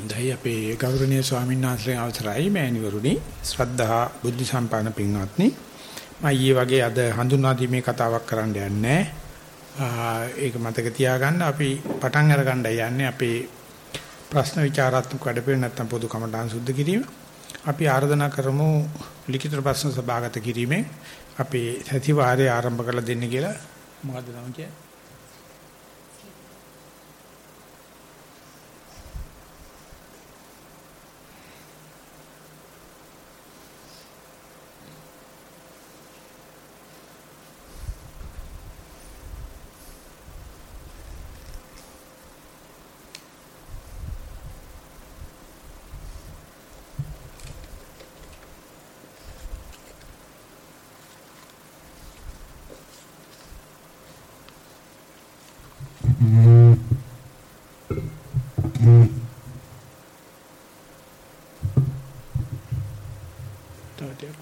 දැයි අපේ ගෞරවනීය ස්වාමීන් වහන්සේගේ අවසරයි මෑණිවරුනි. ශ්‍රද්ධා බුද්ධ සම්පන්න පින්වත්නි. මම ඊයේ වගේ අද හඳුන්වා දීමේ කතාවක් කරන්න යන්නේ ඒක මතක තියාගන්න අපි පටන් අරගන්න යන්නේ අපේ ප්‍රශ්න විචාරාත්මක වැඩපිළිවෙල නැත්නම් පොදු කමඨාන් සුද්ධ කිරීම. අපි ආරාධනා කරමු ලිඛිත ප්‍රශ්න සභාගත කිරීමෙන් අපේ සතිವಾರය ආරම්භ කරලා දෙන්න කියලා. මොකද්ද නම කියන්නේ?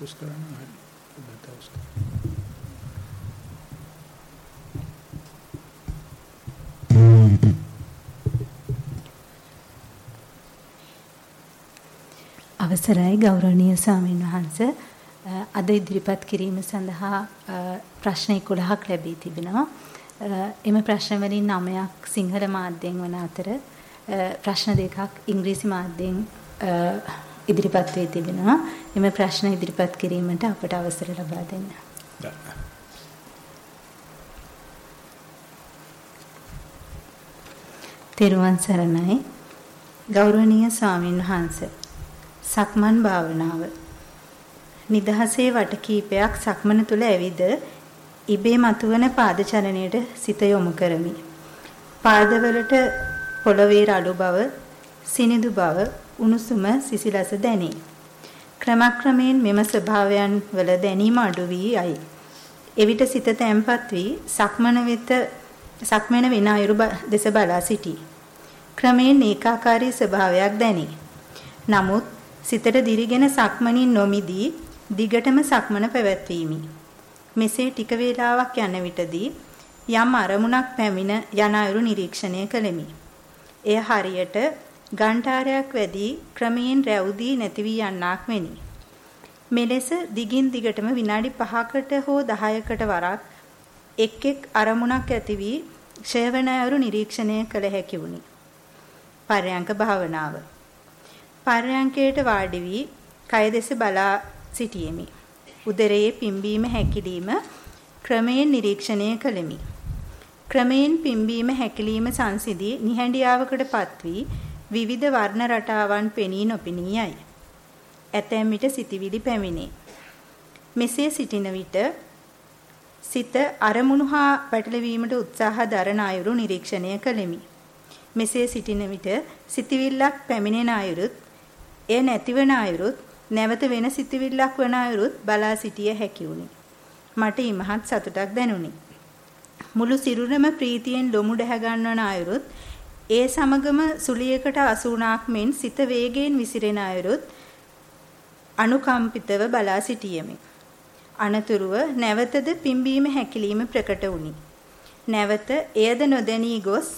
ෆෝකස් කරන්න හරි. පොඩ්ඩක් අවශ්‍ය. අවසරයි ගෞරවනීය ස්වාමීන් වහන්ස අද ඉදිරිපත් කිරීම සඳහා ප්‍රශ්න 11ක් ලැබී තිබෙනවා. එම ප්‍රශ්න වලින් 9ක් සිංහල මාධ්‍යයෙන් වන අතර ප්‍රශ්න දෙකක් ඉංග්‍රීසි මාධ්‍යයෙන් ඉදිරිපත් වී තිබෙනවා. එම ප්‍රශ්න ඉදිරිපත් කිරීමට අපට අවසර ලබා දෙන්න. තෙරුවන් සරණයි. ගෞරවනීය ස්වාමින් වහන්සේ. සක්මන් භාවනාව. නිදහසේ වට කීපයක් සක්මන තුල ඇවිද ඉබේ මතුවන පාද චලනයට සිත යොමු කරමි. පාදවලට පොළවේ රළු බව, සිනිඳු බව, උණුසුම සිසිලස දැනේ. ක්‍රමක්‍රමයෙන් මෙම ස්වභාවයන් වල දැනීම අඩු වී යයි. එවිට සිත තැම්පත් වී සක්මන වෙත සක්මන වෙන අයුරු දෙස බලා සිටී. ක්‍රමයෙන් ඒකාකාරී ස්වභාවයක් දැනේ. නමුත් සිතට දිරිගෙන සක්මනින් නොමිදී දිගටම සක්මන පැවැත්වීමි. මෙසේ ටික වේලාවක් යන විටදී යම් අරමුණක් පැමිණ යන අයුරු නිරීක්ෂණය කළෙමි. එය හරියට ගන්ටාරයක් වැඩි ක්‍රමයෙන් රැවුදී නැති වී යන්නක් වෙනි. මෙලෙස දිගින් දිගටම විනාඩි 5කට හෝ 10කට වරක් එක් එක් අරමුණක් ඇති වී ක්ෂයවන අයුරු නිරීක්ෂණය කළ හැකි වුනි. පර්යංක භාවනාව. පර්යංකයට වාඩි වී කය දෙස බලා සිටියෙමි. උදරයේ පිම්බීම හැකිලිම ක්‍රමයෙන් නිරීක්ෂණය කළෙමි. ක්‍රමයෙන් පිම්බීම හැකිලිම සංසිදී නිහඬියාවකටපත් වී විවිධ වර්ණ රටාවන් පෙනී නොපෙනී යයි. ඇතැම් විට සිටිවිලි පැමිණේ. මෙසේ සිටින විට සිත අරමුණු හා පැටලවීමට උත්සාහ දරන අයුරු නිරීක්ෂණය කළෙමි. මෙසේ සිටින විට සිටිවිල්ලක් පැමිණෙන අයුරුත් එය නැතිවන අයුරුත් නැවත වෙන සිටිවිල්ලක් වන අයුරුත් බලා සිටිය හැකි වුණි. මට ඉමහත් සතුටක් දැනුනි. මුළු සිරුරම ප්‍රීතියෙන් ලොමු දැහ ගන්වන අයුරුත් ඒ සමගම සුලියකට අසුණාක් මෙන් සිත වේගයෙන් විසිරෙන අයුරුත් අනුකම්පිතව බලා සිටියෙමි. අනතුරුව නැවතද පිම්බීම හැකිලිම ප්‍රකට වුනි. නැවත එයද නොදැනී ගොස්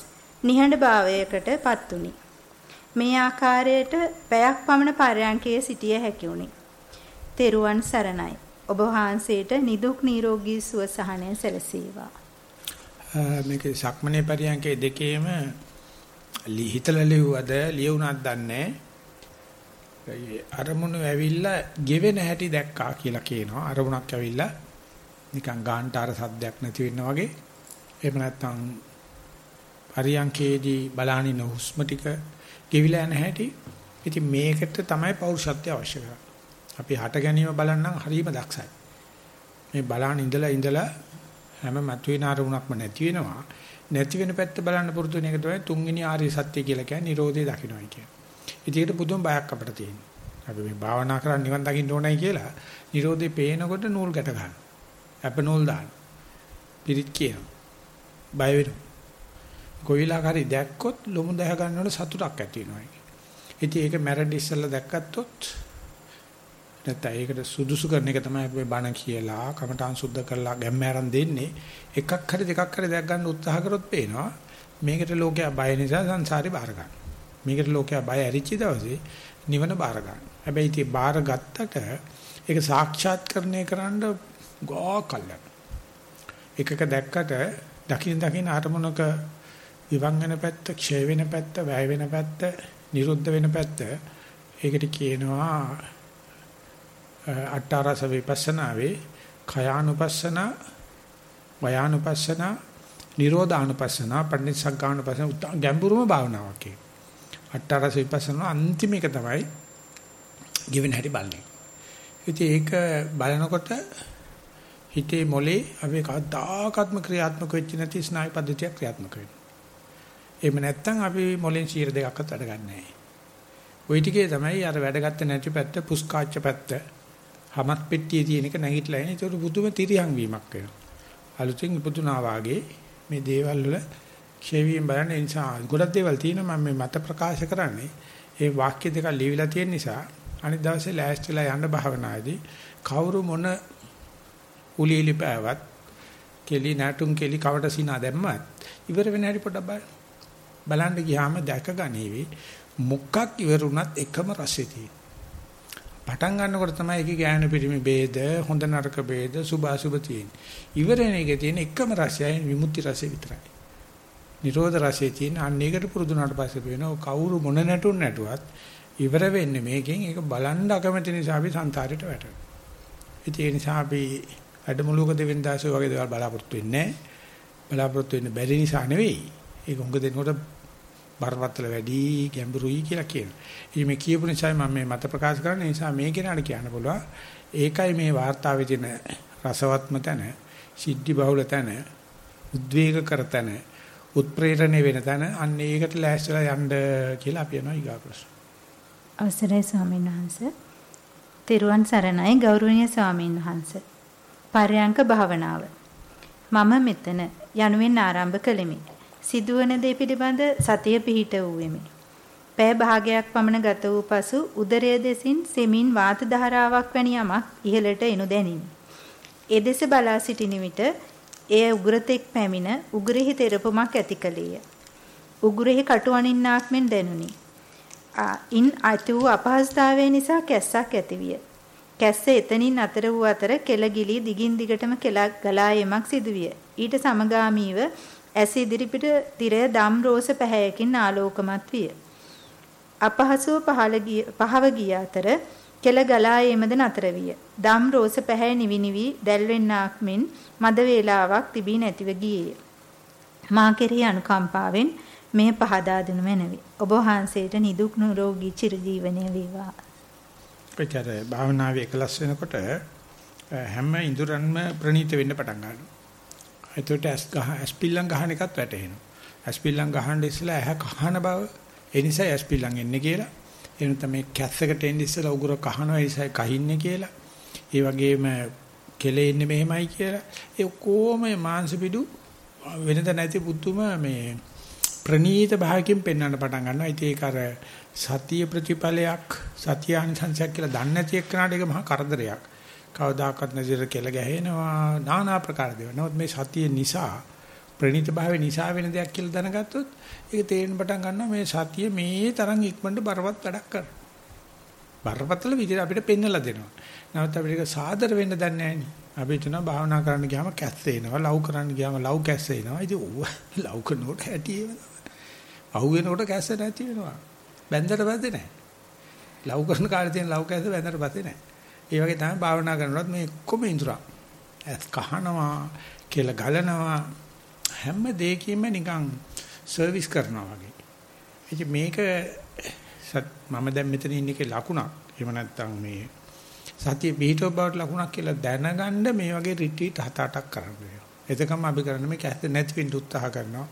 නිහඬ භාවයකට පත් වුනි. මේ ආකාරයට පැයක් පමණ පරයන්කේ සිටිය හැකි වුනි. තෙරුවන් සරණයි. ඔබ වහන්සේට නිදුක් නිරෝගී සුව සහනය සැලසේවා. මේකේ සක්මනේ පරියන්කේ දෙකේම හිතලා ලියුවද ලියුණාද දන්නේ අරමුණු ඇවිල්ලා ගෙවෙන හැටි දැක්කා කියලා කියනවා. අරමුණක් ඇවිල්ලා නිකන් ගාන්ටාර සද්දයක් නැති වෙන්න වගේ. එහෙම නැත්නම් පරියන්කේදී බලානින හුස්ම ටික ගෙවිලා යන හැටි. ඉතින් මේකට තමයි පෞරුෂත්වය අවශ්‍ය කරන්නේ. අපි හට ගැනීම බලන්නම් හරීම දක්ෂයි. මේ බලාන ඉඳලා ඉඳලා හැම මතුවෙන අරමුණක්ම නැති වෙනවා. නැති වෙන පැත්ත බලන්න පුරුදු වෙන එක තමයි තුන්වෙනි ආර්ය සත්‍ය කියලා කියන්නේ Nirodhe දකින්නයි කියන්නේ. ඉතින් ඒකට පුදුම බයක් අපිට තියෙනවා. අපි මේ භාවනා කරන් නිවන් දකින්න ඕනයි කියලා Nirodhe පේනකොට නූල් ගැට ගන්න. අප නූල් දාන්න. පිරිත් කියන. බය වෙනවා. කොයිලාකාරී දැක්කොත් ලොමු දැහ ගන්නකොට සතුටක් ඇති වෙනවා. ඉතින් ඒක මැරෙන්න ඉස්සෙල්ලා දැක්කත්තොත් නැත්නම් ඒකට සුදුසු කරන එක තමයි අපි බණ කියලා කමඨාන් සුද්ධ කරලා ගැම්මෑරන් දෙන්නේ එකක් හරි දෙකක් හරි දැක් ගන්න උත්සාහ කරොත් පේනවා මේකට ලෝකයා බය නිසා සංසාරේ බාර ගන්න. මේකට ලෝකයා බය ඇරිච්ච දවසේ නිවන බාර ගන්න. හැබැයි ඉතින් බාර ගත්තට ඒක සාක්ෂාත්කරණය කරන්න ගෝ කල්යන. එකක දැක්කට දකින් දකින් අරමුණක විවං වෙන පැත්ත, ක්ෂය වෙන පැත්ත, වැය වෙන පැත්ත, නිරුද්ධ වෙන පැත්ත ඒකට කියනවා අට්ඨාරස විපස්සනාවේ khයානුපස්සන වයානුපස්සන නිරෝධානුපස්සන පටිච්චසග්ගානුපස්සන ගැඹුරුම භාවනාවක් ඒක. අට්ඨාරස විපස්සන අන්තිම එක තමයි given හැටි බලන්නේ. ඉතින් ඒක බලනකොට හිතේ මොලේ අපි කවදාකත්ම ක්‍රියාත්මක වෙච්ච නැති ස්නායු පද්ධතියක් ක්‍රියාත්මක වෙනවා. එහෙම නැත්නම් අපි මොලෙන් 100 දෙකක්වත් වැඩ ගන්න නැහැ. ওই ටිකේ තමයි අර වැඩ ගත්ත නැති පැත්ත පුස්කාච්ච පැත්ත හමත් පෙට්ටියේ තියෙන එක නැගිටලා එන. ඒකට පුදුම තිරියන් වීමක් වෙනවා. අලුතෙන් ඉපදුනා වාගේ මේ දේවල් වල ක්ෂේවියෙන් බලන නිසා ගොඩක් දේවල් තියෙනවා මම මේ මත ප්‍රකාශ කරන්නේ. ඒ වාක්‍ය දෙක ලියවිලා තියෙන නිසා අනිත් දවසේ ලෑස්තිලා යන්න භාවනාදී කවුරු මොන උලීලි පෑවත් කෙලි නැටුම් කෙලි කවට සිනා දැම්මත් ඉවර වෙන හැටි පොඩ්ඩක් බලන්න. බලන්න ගියාම දැක ගනීවි මොකක් ඉවරුණත් එකම රසය පටන් ගන්නකොට තමයි ඒකේ ඥාන පිරිමි ભેද හොඳ නරක ભેද සුභ අසුභ තියෙන්නේ. ඉවර වෙන එකේ තියෙන එකම රසයයි විමුක්ති රසය විතරයි. නිරෝධ රසයේ තියෙන අන්න ඒකට පුරුදුනාට පස්සේ වෙනවා කවුරු මොන නැටුම් නැටුවත් ඉවර වෙන්නේ මේකෙන් ඒක බලන්න අකමැති නිසා අපි සංසාරයට වැටෙනවා. ඉතින් ඒ නිසා අපි වැඩමුළුවක දෙවෙනිදාසේ වගේ දේවල් බලාපොරොත්තු වෙන්නේ බලාපොරොත්තු වෙන්න බැරි නිසා නෙවෙයි. ඒක උඟ දෙනකොට බරපතල වැඩි ගැඹුරුයි කියලා කියනවා. ඉතින් මේ කියපු නිසා මම මේ මත ප්‍රකාශ කරන නිසා මේ කෙනාට කියන්න පුළුවන්. ඒකයි මේ වார்த்தාවේ තියෙන රසවත්ම තැන, සිද්ධි බහුල තැන, උද්වේග කර තැන, උත්ප්‍රේරණය වෙන තැන අන්න ඒකට ලෑස්තිලා යන්න කියලා අපි යනවා ඊගා ප්‍රශ්න. අවසරයි ස්වාමීන් වහන්සේ. තෙරුවන් සරණයි ගෞරවනීය ස්වාමීන් වහන්සේ. පරයන්ක භාවනාව. මම මෙතන යනුවෙන් ආරම්භ කළෙමි. සිදුවන දේ පිළිබඳ සතිය පිහිට වූෙමි. පෑ භාගයක් පමණ ගත වූ පසු උදරය දෙසින් සෙමින් වාත ධාරාවක් වැනි යමක් ඉහළට එනු දැනිනි. ඒ දෙස බලා සිටින විට එය උග්‍රතෙක් පැමිණ උග්‍රෙහි තෙරපමක් ඇති කලේය. උග්‍රෙහි කටු අනින්නාක් මෙන් දැනුනි. ඉන් අති වූ අපහසුතාවය නිසා කැස්සක් ඇතිවිය. කැස්ස එතනින් අතර වූ අතර කෙලගිලි දිගින් දිගටම කෙලා ගලා යමක් සිදුවිය. ඊට සමගාමීව ඇස ඉදිරිපිට තිරය දම් රෝස පැහැයකින් ආලෝකමත් විය. අපහසුව පහළ ගිය පහව ගිය අතර කෙල ගලා යෑමද නතර විය. දම් රෝස පැහැය නිවි නිවි දැල්වෙන්නාක් මෙන් මද වේලාවක් තිබී නැතිව ගියේය. මා කෙරෙහි අනුකම්පාවෙන් මේ පහදා දෙනු මැනවි. ඔබ වහන්සේට නිදුක් නිරෝගී චිරජීවනය වේවා. පෙතර භාවනාවේ එකලස් වෙනකොට හැම ඉඳුරන්ම ප්‍රණීත වෙන්න පටන් ගන්නවා. එතකොට ඇස් ගහ ඇස් පිල්ලම් ගහන එකත් වැටහෙනවා. ඇස් පිල්ලම් ගහන්න ඉස්සලා ඇහ කහන බව ඒ නිසා ඇස් පිල්ලම් එන්නේ කියලා. එනු තමයි කැස්සකට එන්නේ ඉස්සලා උගුර කහනවා ඒ නිසා කහින්නේ කියලා. ඒ වගේම කෙලෙ ඉන්නේ මෙහෙමයි කියලා. ඒ කොහොම මාංශ පිටු වෙනද නැති පුතුම මේ ප්‍රනීත භාවකින් පෙන්වන්න පටන් ගන්නවා. ඉතින් ඒක අර සතිය ප්‍රතිඵලයක් සතියානිසංසයක් කියලා දන්නේ නැති එක්කනට ඒක මහා කරදරයක්. කවදාකවත් නැතිර කෙල ගැහෙනවා নানা ආකාර දේවල්. නමුත් මේ සතිය නිසා ප්‍රණීත භාවය නිසා වෙන දෙයක් කියලා දැනගත්තොත් ඒක තේරෙන්න පටන් ගන්නවා මේ සතිය මේ තරම් ඉක්මනට බරවත් වැඩක් කරනවා. බරපතල විදිහට අපිට පෙන්වලා දෙනවා. නමුත් අපිට ඒක සාදර වෙන්න දන්නේ නැහැ අපි හිතනවා භාවනා කරන්න ගියාම කැස්ස එනවා, ලව් කරන්න ගියාම ලව් කැස්ස එනවා. ඉතින් ඔව් ලව් කරනකොට හැටි ඒව. අහු වෙනකොට කැස්ස නැති වෙනවා. බැන්දට පස්සේ නැහැ. ලව් කරන කාලේ තියෙන ලව් කැස්ස බැන්දට පස්සේ නැහැ. ඒ වගේ තමයි භාවනා කරනකොට මේ ඔක්කොම ඉඳුරා. ඇස් කහනවා, කෙල ගලනවා හැම දෙයකින්ම නිකන් සර්විස් කරනවා වගේ. ඉතින් මේක මම දැන් මෙතන ඉන්න එකේ ලකුණක්. එහෙම නැත්නම් මේ සතිය පිහිටව බවට ලකුණක් කියලා දැනගන්න මේ වගේ රිට්‍රීට් හත අටක් කරන්න වෙනවා. එතකම අපි කරන්නේ මේ කැස්ස නැති වෙන්න උත්සාහ කරනවා.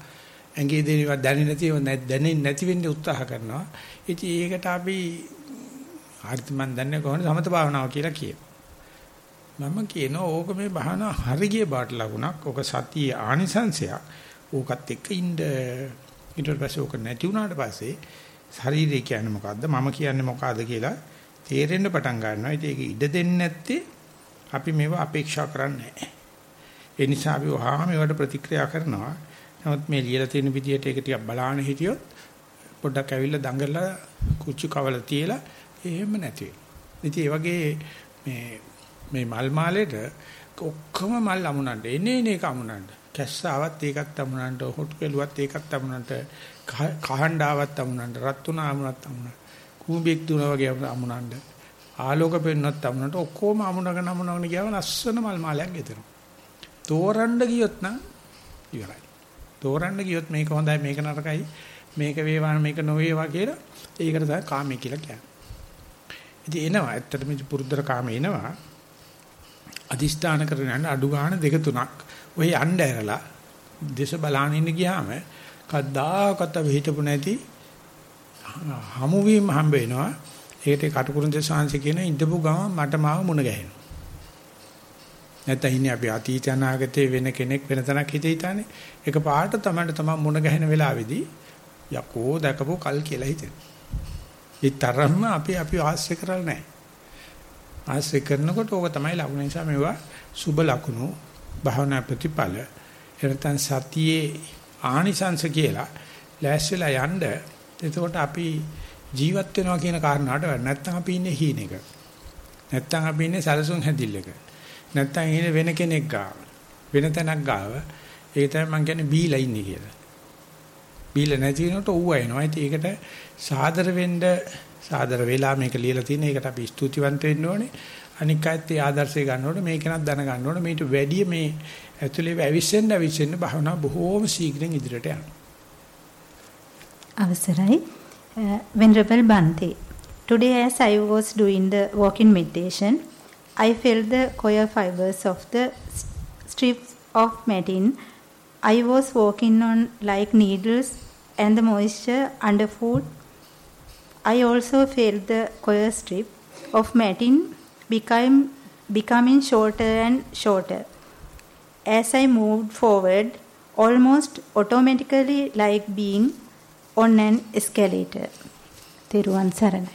ඇඟේ දේවා දැනෙන්නේ නැතිව දැනෙන්නේ නැති වෙන්න උත්සාහ කරනවා. ඉතින් ඒකට අපි හරිත මන් දන්නේ කොහොමද සමත භාවනාව කියලා කියනවා. මම කියනවා ඕක මේ භාවනා හරිය බාට ලකුණක්. ඕක සතියේ ආනිසංශයක්. ඕකත් එක්ක ඉන්න ඊට පස්සේ ඕක නැති වුණාට පස්සේ ශරීරය කියන්නේ මොකද්ද මම කියන්නේ මොකද්ද කියලා තේරෙන්න පටන් ගන්නවා. ඉතින් ඒක ඉඩ දෙන්නේ නැත්තේ අපි මේව අපේක්ෂා කරන්නේ නැහැ. ඒ නිසා අපි වහා මේවට ප්‍රතික්‍රියා කරනවා. නමුත් මේ ලියලා තියෙන විදිහට ඒක ටිකක් බලාන හිටියොත් පොඩ්ඩක් ඇවිල්ලා දඟලලා කුච්චු කවල තියලා එහෙම නැති වෙනවා. ඉතින් ඒ වගේ මේ මේ මල් මාලේට ඔක්කොම මල් අමුණන්න එනේ එනේ කමුණන්න. කැස්සාවත් ඒකත් අමුණන්න, හොටු කෙලුවත් ඒකත් අමුණන්න, කහණ්ඩාවත් අමුණන්න, රත්තුනාමුණත් අමුණන්න. කූඹෙක් දුන වගේ අමුණන්න. ආලෝක පෙන්නත් අමුණට ඔක්කොම අමුණගෙන අමුණගෙන ගියාම ලස්සන මල් මාලයක් ගෙතෙනවා. තෝරන්න ගියොත් නම් ඉවරයි. තෝරන්න ගියොත් මේක හොඳයි මේක නරකයි මේක වේවා මේක නොවේවා කියලා ඒකට තමයි කාමයේ කියලා කියන්නේ. ඉතින් එනවා ඇත්තටම පුරුද්දර කාම එනවා. අදිස්ථාන කරගෙන යන අඩු ගන්න දෙක තුනක් ඔය යන්න ඇරලා දේශ බලාන ඉන්න ගියාම කද්දාකත් අපි හිතපු නැති හමු වීම හම්බ වෙනවා. ඒකට කටුකුරුන් දේශාංශ කියන ඉඳපු ගම මට මාව මුණ ගැහෙනවා. නැත්නම් ඉන්නේ අපි අතීත අනාගතේ වෙන කෙනෙක් වෙන තැනක් හිතේ හිතානේ. ඒක පාට තමයි තමයි මුණ ගැහෙන වෙලාවේදී යකෝ දැකපු කල් කියලා හිතෙනවා. ඒ තරම්ම අපි අපි ආශ්‍රය කරලා නැහැ. ආශ්‍රය කරනකොට ඕක තමයි ලකුණ නිසා මේවා සුබ ලකුණු භාවනා ප්‍රතිඵල එනතන් සතියේ ආනිසංශ කියලා ලෑස්තිලා යන්න එතකොට අපි ජීවත් වෙනවා කියන කාරණාවට නැත්තම් අපි ඉන්නේ හීනෙක. නැත්තම් අපි ඉන්නේ සැලසුම් හැදිල්ලක. නැත්තම් ඉන්නේ වෙන කෙනෙක් ගාව. වෙන තැනක් ගාව. ඒක තමයි මම කියන්නේ බීලා ඉන්නේ කියලා. බීලා නැති වෙනකොට ඌව එනවා. ඉතින් ඒකට සාදර වෙන්න සාදර වෙලා මේක ලියලා තියෙන එකට අපි ස්තුතිවන්ත වෙන්න ඕනේ. අනික් අයත් ඒ ආදර්ශය ගන්න ඕනේ. මේක නත් දැනගන්න ඕනේ. මේට වැඩි මේ ඇතුලේ ඇවිස්සෙන්න ඇවිස්සෙන්න භාවනා බොහෝම ශීඝ්‍රයෙන් ඉදිරියට යනවා. අවසරයි. Uh, Venerable Bante, today as I was doing the walking meditation, I felt the coir fibers of the strips of matting I was walking on like needles and the moisture underfoot. I also felt the coir strip of matting became, becoming shorter and shorter. As I moved forward, almost automatically like being on an escalator. Thiruvan Saranai.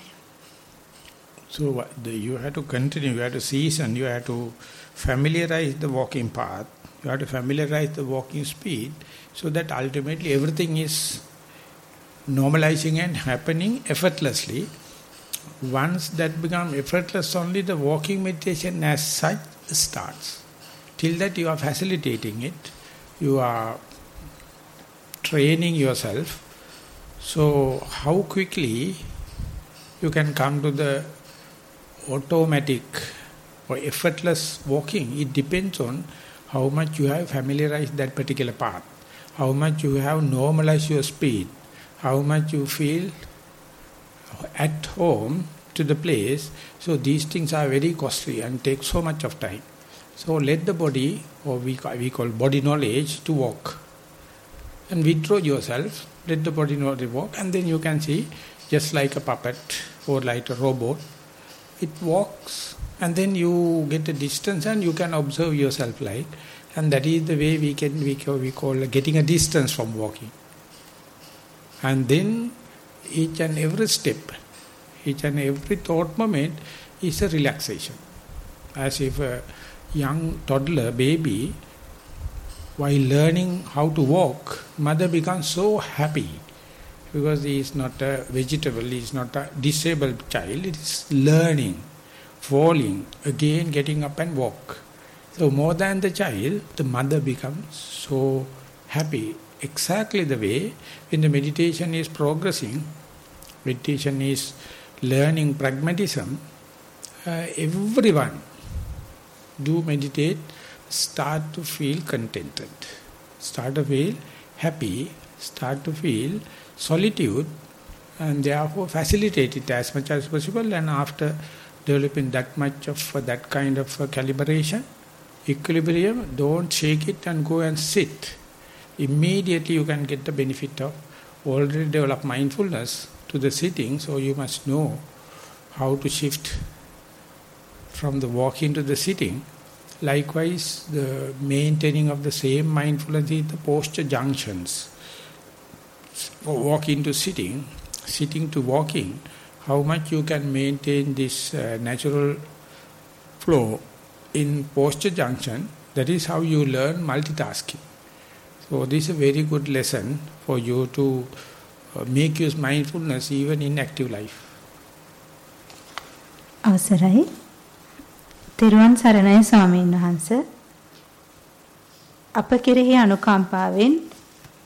So you have to continue, you have to season, you have to familiarize the walking path, you have to familiarize the walking speed, so that ultimately everything is normalizing and happening effortlessly. Once that becomes effortless, only the walking meditation as such starts. Till that you are facilitating it, you are training yourself. So how quickly you can come to the automatic or effortless walking, it depends on how much you have familiarized that particular path, how much you have normalized your speed, how much you feel at home to the place. So these things are very costly and take so much of time. So let the body, or we we call body knowledge, to walk. And withdraw yourself, let the body knowledge walk, and then you can see, just like a puppet or like a robot, it walks and then you get a distance and you can observe yourself like and that is the way we can we call, we call getting a distance from walking and then each and every step each and every thought moment is a relaxation as if a young toddler baby while learning how to walk mother becomes so happy because he is not a vegetable, he is not a disabled child, it is learning, falling, again getting up and walk. So more than the child, the mother becomes so happy. Exactly the way when the meditation is progressing, meditation is learning pragmatism, uh, everyone do meditate, start to feel contented, start to feel happy, start to feel solitude and therefore facilitate it as much as possible and after developing that much of uh, that kind of uh, calibration, equilibrium, don't shake it and go and sit. Immediately you can get the benefit of already develop mindfulness to the sitting, so you must know how to shift from the walking to the sitting. Likewise, the maintaining of the same mindfulness in the posture junctions walking to sitting, sitting to walking, how much you can maintain this uh, natural flow in posture junction, that is how you learn multitasking. So this is a very good lesson for you to make use mindfulness even in active life. අවසරයි. තෙරුවන් සරණයි ස්වාමීන් වහන්ස. අප කෙරෙහි අනුකම්පාවෙන්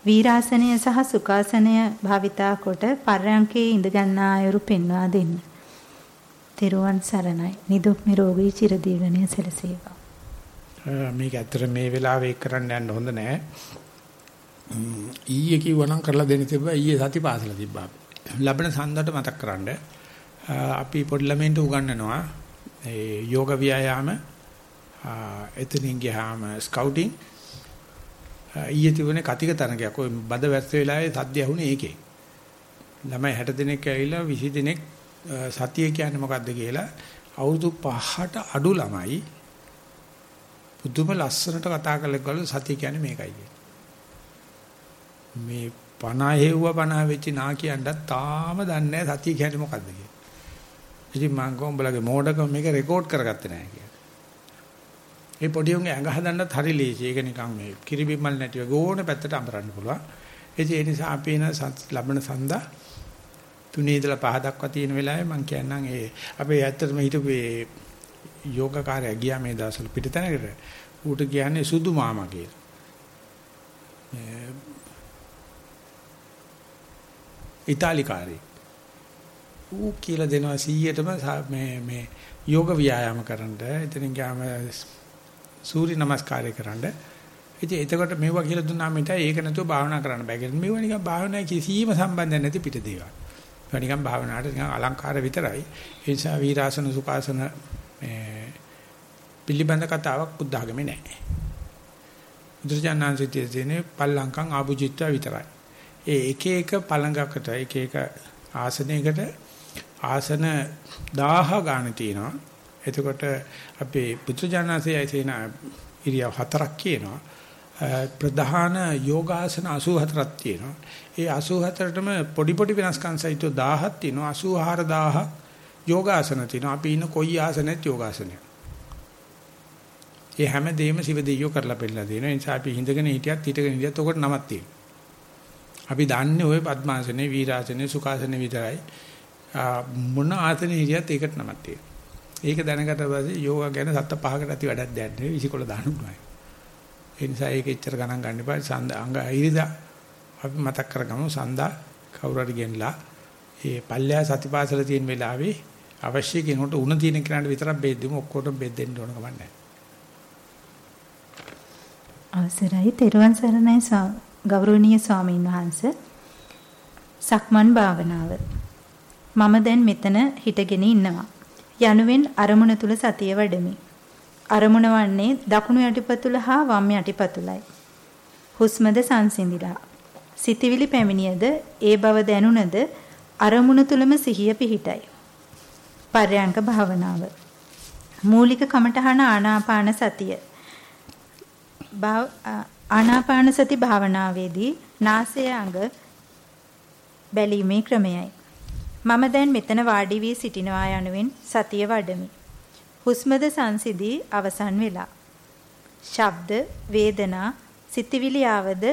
වීරාසනය සහ සුඛාසනය භාවිතා කොට පර්යංකේ ඉඳ ගන්නා අයුරු පෙන්වා දෙන්න. තෙරුවන් සරණයි. නිදුක් නිරෝගී චිරදීවනය සැලසේවා. මේක ඇත්තට මේ වෙලාවේ කරන්න යන්න හොඳ නෑ. ඊයේ කිව්වනම් කරලා දෙන්න තිබ්බා ඊයේ සතිපාසල තිබ්බා. ලබන සඳට මතක් කරන්න. අපි පොඩි ළමයින්ට උගන්වනවා ඒ යෝග ව්‍යායාම එතනින් ගියාම ස්කවුටින් ඊයේ තිබුණේ කතික තරගයක්. ඔය බද වැස්ස වෙලාවේ සද්ද ඇහුනේ ඒකේ. ළමයි 60 දෙනෙක් ඇවිල්ලා 20 දෙනෙක් සතිය කියන්නේ මොකද්ද කියලා අවුරුදු 5ට අඩු ළමයි පුදුම ලස්සනට කතා කරලා සතිය කියන්නේ මේකයි කියන්නේ. මේ 50 හෙව්ව 50 වෙච්ච නා කියන්නත් තාම දන්නේ නැහැ සතිය කියන්නේ මොකද්ද කියලා. ඉතින් මම කොම්බලගේ මෝඩකම මේක රෙකෝඩ් කරගත්තේ නැහැ කියලා. ඒ පොඩි උන්ගේ ඇඟ හදන්නත් හරි ලේසි. ඒක නිකන් මේ කිරිබිම්මල් නැතිව ගෝණ පැත්තට අඹරන්න පුළුවන්. ඒ නිසා අපි එන ලබන සඳා තුනේ ඉඳලා පහ දක්වා තියෙන වෙලාවේ මම කියන්නම් ඒ අපේ ඇත්තටම හිටපු ඒ යෝගකාරය ගියා මේ දවස්වල පිටතනකට. ඌට කියන්නේ සුදු මාමා කියලා. ඉතාලිකාරී. ඌ කියලා දෙනවා 100ටම මේ මේ යෝග ව්‍යායාම කරන්න. එතනින් ගියාම සූර්ය නමස්කාරය කරන්න. ඉතින් එතකොට මෙවුවා කියලා දුන්නාම හිතයි ඒක නැතුව භාවනා කරන්න බෑ කියලා. මෙවුවා නිකන් භාවනායි කිසිම සම්බන්ධයක් නැති පිට දේවල්. ඒක නිකන් භාවනාවට නිකන් අලංකාර විතරයි. ඒ නිසා වීරාසන සුඛාසන මේ පිළිබඳ කතාවක් බුද්ධ ආගමේ නැහැ. බුදුජානනාංශයේ තියෙන පල්ලංකම් ආභුජිත්වා විතරයි. ඒ එක එක පළඟකට එක එක ආසනයකට ආසන 1000 ගාන තියෙනවා. එතකොට අපේ පුත්‍රජානසයයි තියෙන ඉරියව් හතරක් කියනවා. ප්‍රධාන යෝගාසන 84ක් තියෙනවා. ඒ 84ටම පොඩි පොඩි වෙනස්කම් සහිතව 1000ක් තියෙනවා. 84000 යෝගාසන තියෙනවා. අපි ඉන්න කොයි ආසනෙත් යෝගාසනයක්. ඒ හැම දෙයක්ම සිව දෙයියෝ කරලා පෙන්නලා තියෙනවා. ඒ නිසා අපි හිඳගෙන හිටියත් හිටගෙන හිටියත් ඔකට නමක් තියෙනවා. අපි දන්නේ ওই පద్මාසනේ, වීරාසනේ, සුඛාසනේ විතරයි. මොන ආසනේ හිටියත් ඒකට නමක් තියෙනවා. ඒක දැනගට පස්සේ යෝගා ගැන සත්ත පහකට ඇති වැඩක් දැන්නේ 21 දානුයි. ඒ නිසා ඒක එච්චර ගණන් ගන්න එපා. සඳ අංග ඉරිදා අපි මතක් කරගමු සඳා කවුරු හරි ගෙන්ලා ඒ පල්ලෑ සතිපාසල තියෙන වෙලාවේ අවශ්‍ය කෙනෙකුට උණ තියෙන කෙනාට විතරක් බෙහෙත් දෙමු ඔක්කොටම බෙහෙත් දෙන්න ඕන කමක් නැහැ. අවසරයි තෙරුවන් සරණයි ගෞරවනීය ස්වාමීන් වහන්ස සක්මන් භාවනාව. මම දැන් මෙතන හිටගෙන ඉන්නවා. යනුවෙන් අරමුණ තුල සතිය වඩමි. අරමුණ වන්නේ දකුණු යටිපතුල හා වම් යටිපතුලයි. හුස්මද සංසිඳිලා. සිතවිලි පැමිණියද ඒ බව දැනුණද අරමුණ තුලම සිහිය පිහිටයි. පර්යංක භාවනාව. මූලික කමඨහන ආනාපාන සතිය. ආනාපාන සති භාවනාවේදී නාසය අඟ බැලීමේ ක්‍රමයයි. මම දැන් මෙතන වාඩි වී සිටිනවා යනුවෙන් සතිය වඩමි. හුස්මද සංසිදී අවසන් වෙලා. ශබ්ද, වේදනා, සිතවිලි ආවද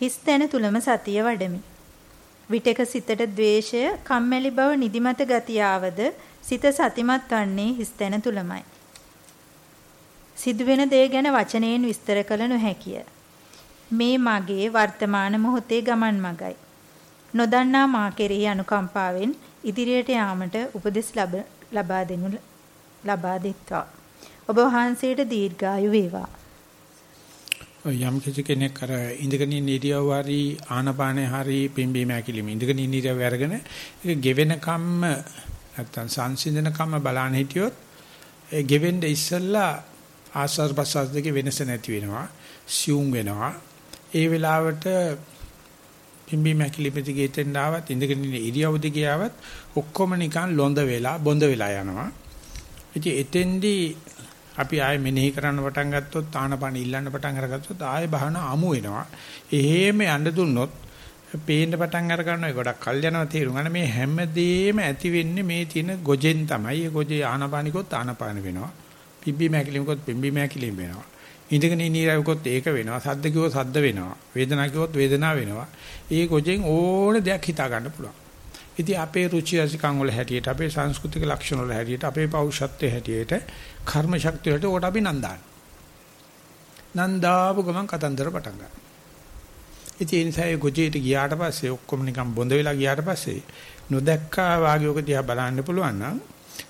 හිස් තැන තුලම සතිය වඩමි. විටක සිතට ද්වේෂය, කම්මැලි බව, නිදිමත ගතිය ආවද සිත සතිමත් වන්නේ හිස් තැන තුලමයි. සිදුවෙන දේ ගැන වචනයෙන් විස්තර කළ නොහැකිය. මේ මගේ වර්තමාන මොහොතේ ගමන් මගයි. නොදන්නා මා කෙරෙහි අනුකම්පාවෙන් ඉදිරියට යාමට උපදෙස් ලබා දෙනු ලබා දෙත්වා. ඔබ වහන්සේට දීර්ඝායු වේවා. යම් කිසි කෙනෙක් අර ඉඳගෙන ඉන්න ඉරියව් හරි ආනපානේ හරි පිම්බීම ඇකිලිම ඉඳගෙන ඉන්න ඉරියව් අරගෙන ඒක ගෙවෙන කම්ම නැත්තම් සංසිඳන කම්ම බලන්න හිටියොත් ඒ ගෙවෙන්න ඉස්සෙල්ලා ආස්වාද ප්‍රසවාස දෙකේ වෙනස නැති වෙනවා සියුම් වෙනවා. ඒ වෙලාවට පිම්බි මැකිලිපති ගේතෙන් ආවත් ඉඳගෙන ඉන්න ඉරියව් දිගේ ආවත් ඔක්කොම නිකන් ලොඳ වෙලා බොඳ වෙලා යනවා. ඉතින් එතෙන්දී අපි ආයෙ මෙනෙහි කරන්න පටන් ගත්තොත් තානපණ ඉල්ලන්න පටන් අරගත්තොත් ආයෙ බහන අමු වෙනවා. එහෙම යන්න දුන්නොත් පේන්න පටන් අර ගන්නවා ගොඩක් කල් යනවා තේරුම් ගන්න. මේ හැමදේම ඇති වෙන්නේ මේ තියෙන ගොජෙන් තමයි. ඒ ගොජේ ආනපානිකොත් ආනපාන වෙනවා. පිම්බි මෑකිලිමකොත් පිම්බි මෑකිලිම වෙනවා. ඉඳගෙන ඉනිරවකොත් ඒක වෙනවා. සද්ද කිව්වොත් සද්ද වෙනවා. වේදනාව කිව්වොත් වේදනාව වෙනවා. ඒ කොජෙන් ඕන දෙයක් හිතා ගන්න පුළුවන්. ඉතින් අපේ රුචි අරුචිකම් වල හැටියට අපේ සංස්කෘතික ලක්ෂණ වල හැටියට අපේ පෞරුෂත්වයේ හැටියට කර්ම ශක්තිය වලට උකට අපි නන්දාන. නන්දාපු ගමන් කතන්දර පටන් ගන්නවා. ඉතින් ඒ නිසා ඒ ගොජේට ගියාට පස්සේ ඔක්කොම නිකන් බොඳ වෙලා ගියාට පස්සේ නොදැක්කා වාගේ ඔක දිහා බලන්න පුළුවන් නම්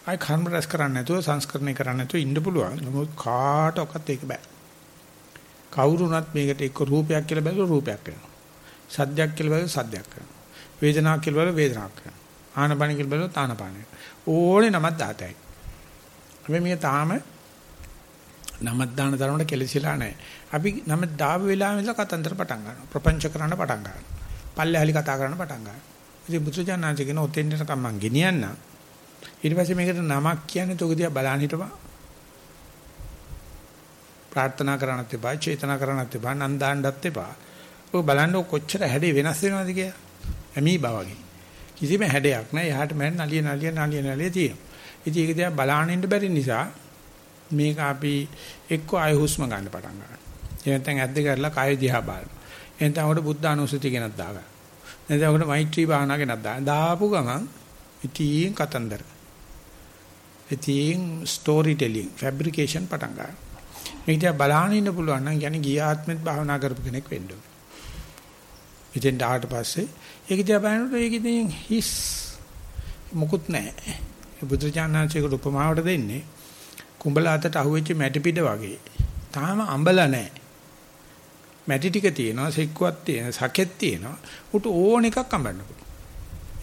ආයි කර්ම රැස් කරන්නේ නැතුව සංස්කරණය කරන්නේ නැතුව ඉන්න පුළුවන්. නමුත් කාටවත් ඒක බෑ. කවුරුණත් මේකට එක්ක රූපයක් කියලා බැලුවොත් රූපයක් වෙනවා. සද්දයක් කියලා බැලුවොත් සද්දයක් වෙනවා. වේදනාවක් කියලා බැලුවොත් වේදනාවක් වෙනවා. ආනපන කියලා බැලුවොත් ආනපන ඕනේ නමක් දාතයි. හැබැයි මේක තාම නමක් දාන තරමට කෙලසිලා නැහැ. අපි නම දාව වෙලාවෙ ඉඳලා කතන්දර පටන් ගන්නවා. ප්‍රපංච කරන්න පටන් ගන්නවා. පල්ලෙහාලි කතා කරන්න පටන් ගන්නවා. ඉතින් බුදුජානනාංශ කියන ඔතෙන් යනකම් මං ගෙනියන්න. ඊට පස්සේ මේකට නමක් කියන්නේ තෝගදියා බලන්න හිටපන්. ප්‍රාර්ථනා කරන්නත් එපා, චේතනා කරන්නත් එපා, නන්දාන්නත් එපා. ඔය බලන්න කොච්චර හැඩේ වෙනස් වෙනවද කියලා. ඇමී බවගේ. කිසිම හැඩයක් නැහැ. එහාට මැන් නලිය නලිය නලිය නලිය තියෙනවා. ඉතින් ඒක දිහා බලාගෙන ඉන්න බැරි නිසා මේක අපි එක්ක ආය හුස්ම ගන්න පටන් ගන්නවා. එහෙම නැත්නම් ඇද්ද කරලා කාය දිහා බලනවා. එහෙනම් උඩ බුද්ධ අනුස්සතිය ගෙනත් දාගන්න. නැත්නම් උඩ මෛත්‍රී භාවනා ගෙනත් දාන්න. දාපු ගමන් ඉතින් කතන්දර. ඉතින් ස්ටෝරි ටෙලිං, ෆැබ්‍රිකේෂන් පටන් ගන්නවා. මේක දිහා බලාගෙන ඉන්න පුළුවන් නම් කියන්නේ ගිය ආත්මෙත් භාවනා කරපු කෙනෙක් වෙන්න ඕනේ. ඉතින් ඩාට පස්සේ ඒක දිහා බලනකොට ඒක ඉතින් හිස් මොකුත් නැහැ. බුදුචානන්සේකට උපමාවට දෙන්නේ කුඹල අතට අහුවෙච්ච මැටි පිට වගේ. තාම අඹලා නැහැ. මැටි ටික තියෙනවා, සෙක්කුවක් තියෙනවා, සකෙත් තියෙනවා. උට ඕන එකක් අඹන්න පුළුවන්.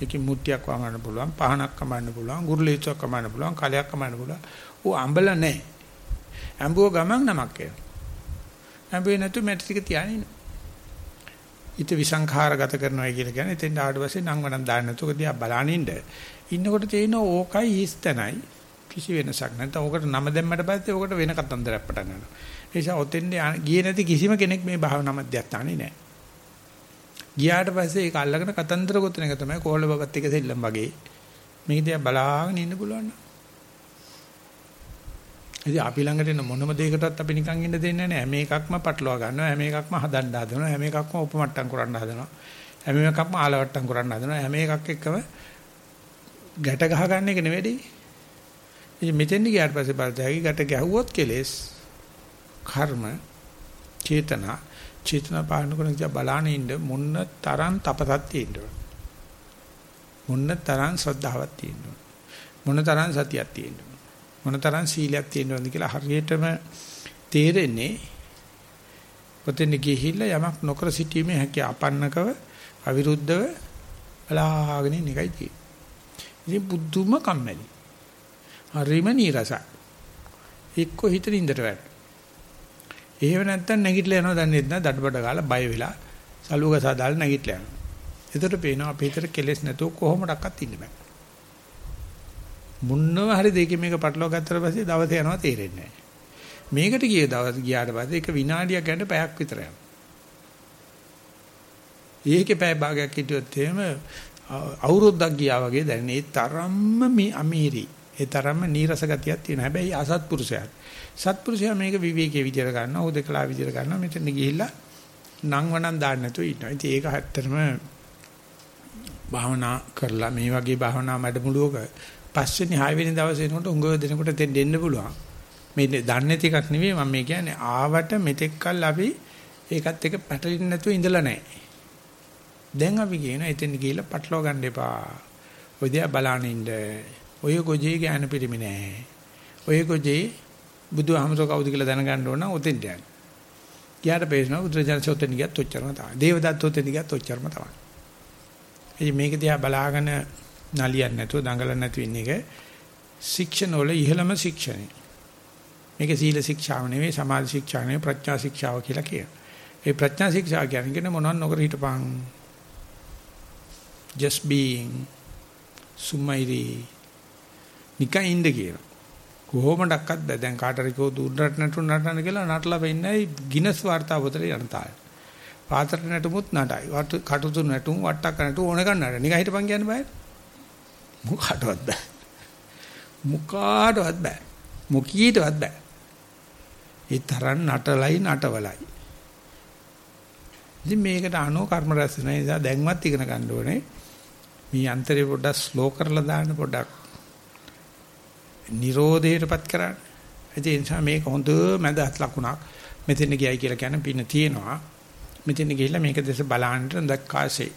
ඒකෙන් මුට්ටියක් වමන්න පුළුවන්, පහනක් අඹන්න පුළුවන්, ගුරුලීචුවක් අඹන්න පුළුවන්, කලයක් අඹන්න පුළුවන්. ඌ අඹලා නැහැ. අඹුව ගමන් නමක් එනවා. අඹේ නැතු මැටි ටික තියාගෙන ඉන්න. ඊට විසංඛාරගත කරනවා කියලා කියන්නේ එතෙන් ආවට පස්සේ නම් වණන් දාන්න නැතුව දිහා බලනින්න. ඉන්නකොට තේින ඕකයි හිස්තනයි කිසි වෙනසක් නැත්නම් ඕකට නම දැම්මට පස්සේ ඕකට වෙන කතන්දරයක් පටන් ගන්නවා. ඒ නිසා ඔතෙන් ගියේ නැති කිසිම කෙනෙක් මේ භාවනා මධ්‍යස්ථානේ නැහැ. ගියාට පස්සේ ඒක අල්ලගෙන කතන්දර ගොතන එක තමයි කෝල බගත් එක සෙල්ලම් වගේ. මේක දිහා බලාගෙන ඉන්න පුළුවන් නේද? ඉතින් අපි ළඟට එන මොනම දෙයකටවත් අපි නිකන් ඉන්න දෙන්නේ නැහැ. හැම එකක්ම පටලවා ගන්නවා. හැම එකක්ම හදන්න හදනවා. හැම එකක්ම උපමට්ටම් කරන්න හදනවා. හැම එකක්ම ආලවට්ටම් කරන්න හදනවා. හැම එකක් එක්කම ගැට ගහ ගන්න එක නෙවෙයි. ඉතින් මෙතෙන්දි ගියාට පස්සේ බලතැයි ගැට ගැහුවොත් කෙලෙස් කර්ම චේතනා චේතනා පාලන කරන ඉතින් බලාන ඉන්න මොන්න තරම් තපසක් තියෙන්න මොන්න තරම් ශ්‍රද්ධාවක් තියෙන්න මොන තරම් සතියක් තියෙන්න මොන තරම් සීලයක් තියෙනවද කියලා හරියටම තේරෙන්නේ පොතෙන් ගිහිල්ලා යමක් නොකර සිටීමේ හැකිය අපන්නකව අවිරුද්ධව බලාගෙන ඉන්න එකයි තියෙන්නේ. ඉතින් බුදුම කම්මැලි. හරිම නීරසයි. එක්ක හිත නින්දට වැටෙනවා. එහෙම නැත්තම් නැගිටලා යනවා දන්නේ නැත්නම් දඩබඩ ගාලා බය වෙලා සලුවක සාදාලා නැගිටලා යනවා. එතකොට පේනවා අපේ හිතට කෙලෙස් නැතුව කොහොමඩක්වත් ඉන්න බෑ. මුන්නව හරි දෙකේ මේක පටලවා ගත්තට පස්සේ දවස යනවා තේරෙන්නේ නැහැ. මේකට ගිය දවස් ගියාට පස්සේ එක විනාඩියක් ගන්න පැයක් විතර යනවා. ඒකේ පැය භාගයක් හිටියොත් එහෙම අවුරුද්දක් ගියා වගේ දැනෙන ඒ තරම්ම මේ අමීරි. ඒ තරම්ම නීරස ගතියක් තියෙනවා. හැබැයි අසත්පුරුෂයා. සත්පුරුෂයා මේක විවේකයේ විදියට ගන්නවා, උදකලා විදියට ගන්නවා. මෙතන ගිහිල්ලා නම් වණන් දාන්න නැතුව ඉන්නවා. ඉතින් ඒක ඇත්තටම භාවනා කරලා මේ වගේ භාවනා මඩමුළුවක පස්වෙනි හයවෙනි දවසේ එනකොට උංගව දෙනකොට දෙන්න දෙන්න පුළුවන්. මේ දන්නේ නැති එකක් නෙවෙයි මම මේ කියන්නේ ආවට මෙතෙක්කල් අපි ඒකත් එක පැටලෙන්නේ නැතුව ඉඳලා නැහැ. දැන් අපි කියනවා එතෙන් ගිහිල්ලා පටලවා ගන්න එපා. ඔය දිහා බලන්න ඉන්න. ඔය ගොජේ ඥාන පිරිමි නෑ. ඔය ගොජේ බුදුහමසෝ කවුද කියලා දැනගන්න ඕන නම් ඔතෙන්ට යන්න. ගියාට පේනවා බුදුරජාණන් සෝතෙන් ගියත් ඔච්චරම තමයි. දේවදත්ත ඔතෙන් ගියත් ඔච්චරම තමයි. ඉතින් මේක දිහා බලාගෙන නලියන්නේ නැතුව දඟලන්නේ නැතුව ඉන්න එක ශික්ෂණ වල ඉහළම ශික්ෂණය. මේක සීල ශික්ෂාව නෙවෙයි සමාධි ශික්ෂාව නෙවෙයි ප්‍රඥා ශික්ෂාව කියලා කියනවා. ඒ ප්‍රඥා ශික්ෂාව කියන්නේ මොනවත් නොකර හිටපන්. just being සුමයිරි නිකන් ඉන්න කියලා. කොහොමඩක්වත් බෑ. දැන් කාටරි කෝ දුන්නට නටුන නටන කියලා නටලා වෙන්නේ ගිනස් වාර්තා පොතේ යන තාලේ. පාතරට නටමුත් නටයි. කටුතු නටුම් වට්ටක් නටු ඕන ගන්නට. නිකන් හිටපන් කියන්න බෑ. මොකටවත් බෑ. මොකාටවත් බෑ. මොකීටවත් බෑ. ඒ තරම් නටලයි නටවලයි. ඉතින් මේකට අනෝ කර්ම රැස් වෙන නිසා දැන්වත් ඉගෙන ගන්න ඕනේ. මේ අන්තරේ පොඩ්ඩක් ස්ලෝ කරලා දාන්න පොඩ්ඩක්. නිරෝධයටපත් කරන්න. ඒ නිසා මේක හොඳ මැදහත් ලකුණක්. මෙතන ගියයි කියලා කියන පින තියෙනවා. මෙතන ගිහිල්ලා මේක දැස බලන්න දැක්කාසේ.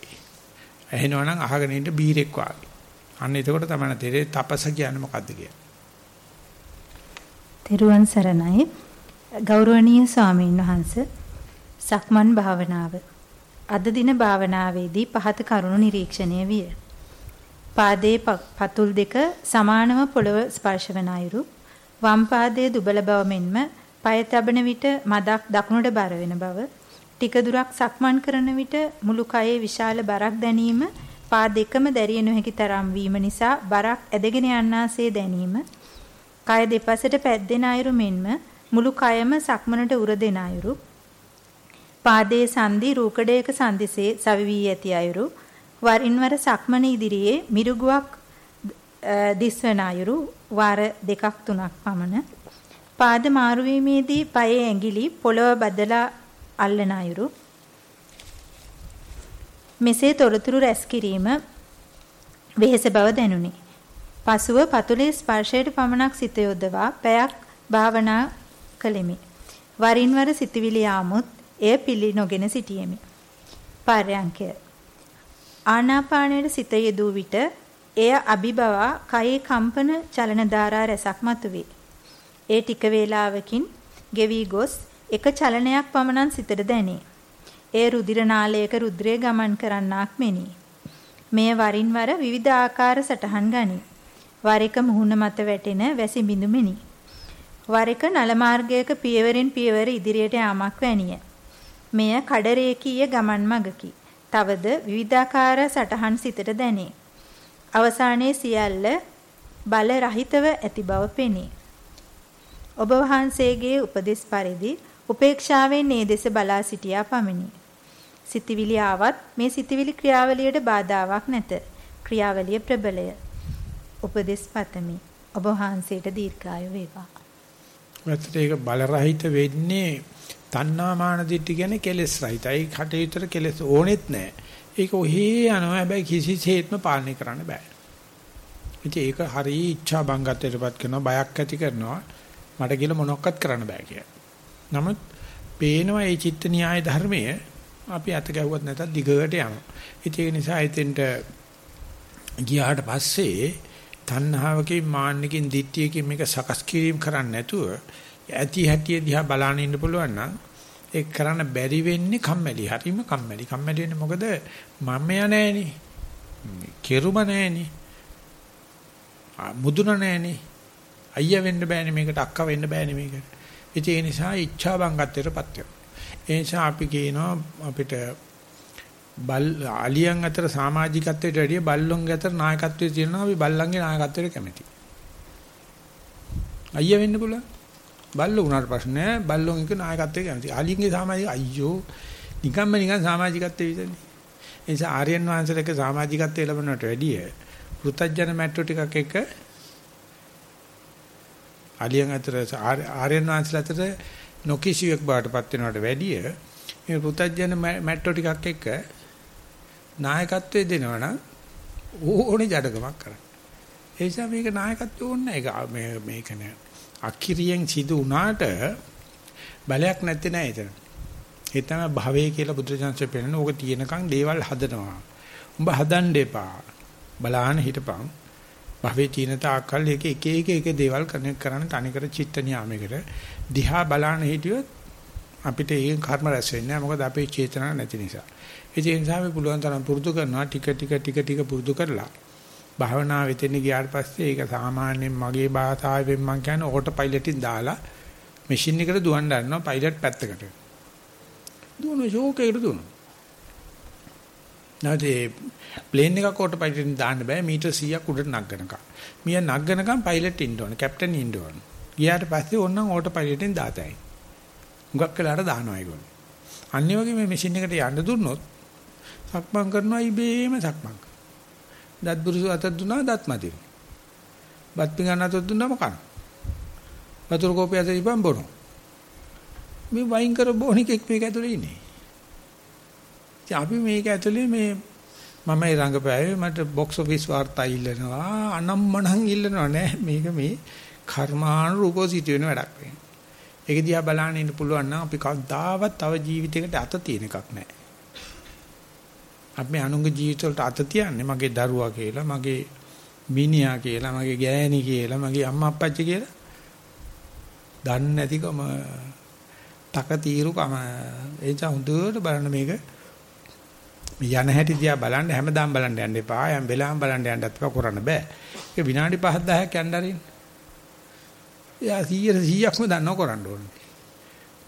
ඇහෙනවනම් අහගෙන ඉන්න බීරෙක් වාගේ. අන්න එතකොට තමයි තේරෙන්නේ තපස කියන්නේ මොකද්ද කියලා. තෙරුවන් සරණයි ගෞරවනීය ස්වාමීන් වහන්සේ සක්මන් භාවනාව අද දින භාවනාවේදී පහත කරුණු නිරීක්ෂණය විය. පාදයේ පතුල් දෙක සමානව පොළව ස්පර්ශ වන අයුරු. වම් පාදයේ දුබල බව මෙන්ම පය තබන විට මදක් දකුණට බර වෙන බව. ටික දුරක් සක්මන් කරන විට මුළු කයේ විශාල බරක් දැනීම පා දෙකම දැරිය නොහැකි තරම් වීම නිසා බරක් ඇදගෙන යන්නාසේ දැනීම. කය දෙපසට පැද්දෙන අයුරු මෙන්ම මුළු කයම සක්මනට උර දෙන අයුරු. පාදයේ සංදි රූකඩයක සංදිසේ සවි වී ඇති අයුරු. වරින් වර සක්මන ඉදිරියේ මිරුගුවක් දිස්වන අයුරු වාර දෙකක් තුනක් පමණ පාද මාරු වීමේදී පයේ ඇඟිලි පොළව බදලා අල්ලන අයුරු මෙසේ තොරතුරු රැස් කිරීම වෙහෙස බව දැනුනි. පසුව පතුලේ ස්පර්ශයට පමණක් සිත යොදවා පැයක් භාවනා කළෙමි. වරින් වර සිතවිලි ආමුත් එය පිළි නොගෙන සිටියෙමි. පර්යංකය ආනාපානයේ සිත යෙදූ විට එය අභිබවා කයේ කම්පන චලන ධාරා රැසක් මතුවේ. ඒ ටික වේලාවකින් ගෙවි ගොස් එක චලනයක් පමණක් සිතට දැනේ. ඒ රුධිර නාලයක රුධිරය ගමන් කරන්නාක් මෙනි. මෙය වරින් වර විවිධ ආකාර සටහන් ගනී. වර එක මුහුණ මත වැටෙන වැසි බිඳු මෙනි. වර එක නල මාර්ගයක පියවරෙන් පියවර ඉදිරියට යාමක් වැනිය. මෙය කඩරේකීය ගමන් මගකි. තවද විවිධාකාර සටහන් සිතට දැනේ. අවසානයේ සියල්ල බල රහිතව ඇති බව පෙනේ. ඔබ වහන්සේගේ උපදෙස් පරිදි උපේක්ෂාවෙන් මේ දෙස බලා සිටියා පමණි. සිතවිලි ආවත් මේ සිතවිලි ක්‍රියාවලියට බාධාවක් නැත. ක්‍රියාවලිය ප්‍රබලය. උපදෙස් පතමි. ඔබ වහන්සේට දීර්ඝායු වේවා. ඇත්තට ඒක බලරහිත වෙන්නේ තණ්හා මාන දිට්ඨි කියන්නේ කෙලෙස් රහිතයි. කටයුතට කෙලෙස් ඕනෙත් නැහැ. ඒක ඔහේ යනවා හැබැයි කිසිසේත්ම පාලනය කරන්න බෑ. ඉතින් ඒක හරිය ඉච්ඡා බංගත්වයටපත් කරනවා බයක් ඇති කරනවා. මට කියලා මොනවක්වත් කරන්න බෑ කියලා. නමුත් පේනවා මේ චිත්ත න්‍යාය ධර්මය අපි අත ගැහුවත් නැතත් දිගට යනවා. ඉතින් ඒක නිසා එතෙන්ට ගියාට පස්සේ තණ්හාවකින් මාන්නකින් දිට්ඨියකින් මේක සකස් කිරීම කරන්නේ නැතුව ඇති හැටි දිහා බලන්න ඉන්න පුළුවන් නම් ඒක කරන්න බැරි වෙන්නේ කම්මැලි. හරිම කම්මැලි. කම්මැලි වෙන්නේ මොකද මම ය නැහෙනේ. කෙරුම නැහෙනේ. මුදුන නැහෙනේ. අයියා වෙන්න බෑනේ මේකට අක්කා වෙන්න බෑනේ මේකට. ඉතින් ඒ නිසා ඉච්ඡා බංගත්වයටපත් වෙනවා. ඒ නිසා අපි කියනවා අපිට බල් අලියන් අතර සමාජිකත්වයට වැඩිය බල්ලොන් අතර නායකත්වයේ තියෙනවා අපි බල්ලන්ගේ නායකත්වයට කැමතියි. අයියා වෙන්න පුළුවන්. බල්ලෝ උනාට ප්‍රශ්නේ බල්ලොන් එක නායකත්වයේ කැමතියි. අලියන්ගේ සමාජික අයියෝ නිකම්ම නිකන් සමාජිකත්වයේ විතරනේ. ඒ නිසා ආර්යයන් වහන්සේලක සමාජිකත්වයේ ලැබුණට වැඩිය පෘථජන මැට්‍රෝ ටිකක් එක අලියන් අතර ආර්යයන් වහන්සේලා අතර නොකිසියක් බාටපත් වෙනවට වැඩිය මේ පුතඥ මැට්ටෝ ටිකක් එක්ක නායකත්වයේ දෙනවනම් ඕනේ ජඩකමක් කරන්න. ඒ නිසා මේක නායකත්වය ඕනේ ඒක මේ මේක නෑ. අකිරියෙන් සිදු වුණාට බලයක් නැත්තේ නෑ එතන. ඒ තමයි භවයේ කියලා බුදුරජාණන්සේ පෙන්නන ඕක තියෙනකන් දේවල් හදනවා. උඹ හදන්න එපා. බලාන හිටපන්. භවයේ තියෙන තාක්කල් එක එක එක එක දේවල් කනෙක්ට් කරන්න තනිකර චිත්ත නියාමයකට දිහා බලන්න හිටියොත් අපිට ඒ කර්ම රැස් වෙන්නේ නැහැ මොකද අපේ චේතනා නැති නිසා. ඒ නිසා අපි පුළුවන් තරම් පුරුදු කරනවා ටික ටික ටික ටික පුරුදු කරලා භාවනාව වෙතෙන් ගියාට පස්සේ ඒක සාමාන්‍යයෙන් මගේ භාෂාවෙන් මම කියන්නේ ඕටෝ පයිලට්ින් දාලා මැෂින් එකට දුවන්න ගන්නවා පයිලට් පැත්තකට. දුවන ෂෝක් එකට දුවනවා. නැත්නම් ප්ලේන් එකක් ඕටෝ පයිලට්ින් දාන්න බෑ මීටර් 100ක් උඩට නග්ගනකම්. මිය නග්ගනකම් පයිලට් ඉන්න ඕන, කැප්ටන් ඉන්න ඕන. ගියාට පස්සේ ඕනනම් ඕටෝ පයිලට්ෙන් දාතයි. හුඟක් වෙලාට දානවා ඒගොල්ලෝ. අනිත් වගේ මේ මැෂින් එකට යන්න දුන්නොත් සක්මන් කරනවා ඉබේම සක්මන් කරනවා. දත් බුරුසු අත දුන්නා දත් මදින. බත් පිඟාන අත දුන්නාම කන. වතුර කෝපය අත ඉබම් බොනවා. මේ වයින් කර බොනිකෙක් මේක ඇතුලේ ඉන්නේ. ඉතින් අපි මේක ඇතුලේ මේ මමයි රංගපෑවේ මට බොක්ස් ඔෆිස් වාර්තා ඉල්ලනවා අනම්මනම් ඉල්ලනවා නෑ මේක මේ කර්මානුරූපව සිදුවෙන වැඩක් වෙන්නේ. ඒක දිහා බලන්න ඉන්න පුළුවන් නම් අපි කවදාවත් තව ජීවිතයකට අත තියෙන එකක් නෑ. අපි අනුන්ගේ ජීවිතවලට අත තියන්නේ මගේ දරුවා කියලා මගේ මිනිහා කියලා මගේ ගෑණි කියලා මගේ අම්මා අප්පච්චි කියලා. දන්නේ නැතිකම තක తీරුකම එච හොඳට බලන්න මේක. යන හැටි දිහා බලන්න හැමදාම බලන්න යන්න එපා. යම් වෙලාවම බලන්න යන්නත් එපා. කරන්න බෑ. ඒක විනාඩි 5 10ක් යන්න අරින්න. එයා 100 100ක්ම දන්නව කරන්න ඕනේ.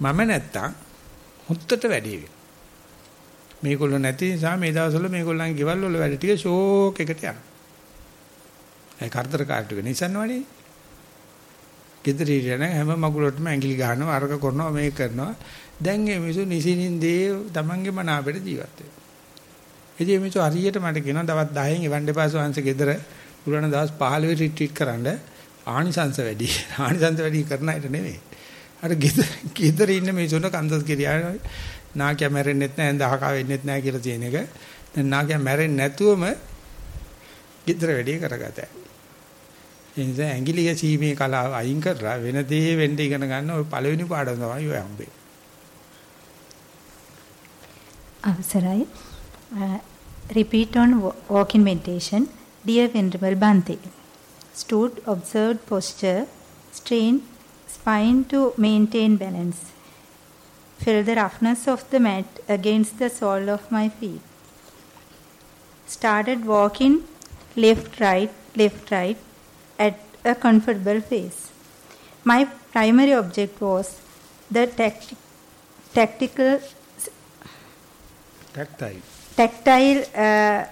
මම නැත්තම් හුත්තට වැඩි වෙයි. මේගොල්ලෝ නැති නිසා මේ දවස්වල මේගොල්ලන්ගේ ගෙවල් වල වැඩ ටික ෂෝක් එකට යනවා ඒ කරදර කාට වෙන නිසන්න වනේ. ගෙදර ඉන්න හැම මගුලටම ඇඟිලි ගන්නවා අරක කරනවා මේක කරනවා. දැන් මේ මිනිස්සු නිසින්ින්දේ තමන්ගේ මනාපෙට ජීවත් වෙනවා. ඉතින් මේ මිනිස්සු හරියට මට කියනවා දවස් 10න් එවන්න එපා සෝංශ ගෙදර පුරාණ දවස් 15 රිට්‍රීට් කරන්න ආනිසංශ වැඩි. ආනිසංශ වැඩි කරන අයට නෙමෙයි. අර ගෙදර ගෙදර ඉන්න මිනිස්සුන්ට කන්දස් කිරියා නාකිය මැරෙන්නෙත් නැහැ දහකා වෙන්නෙත් නැහැ කියලා තියෙන එක. දැන් නාකිය මැරෙන්නේ නැතුවම ගෙදර වැඩේ කරගතයි. ඒ නිසා ඇඟිලි ගැසීමේ කලාව අයින් කරලා වෙන දේ වෙන්න ඉගෙන ගන්න ඔය පළවෙනි පාඩම තමයි ඔය හම්බෙන්නේ. අවසරයි. repeat on walking meditation. Dear Venerable Bhante, stood, observed posture, strained spine to maintain balance. Feel the roughness of the mat against the sole of my feet. Started walking left, right, left, right at a comfortable pace. My primary object was the tacti- tactical tactile tactile uh,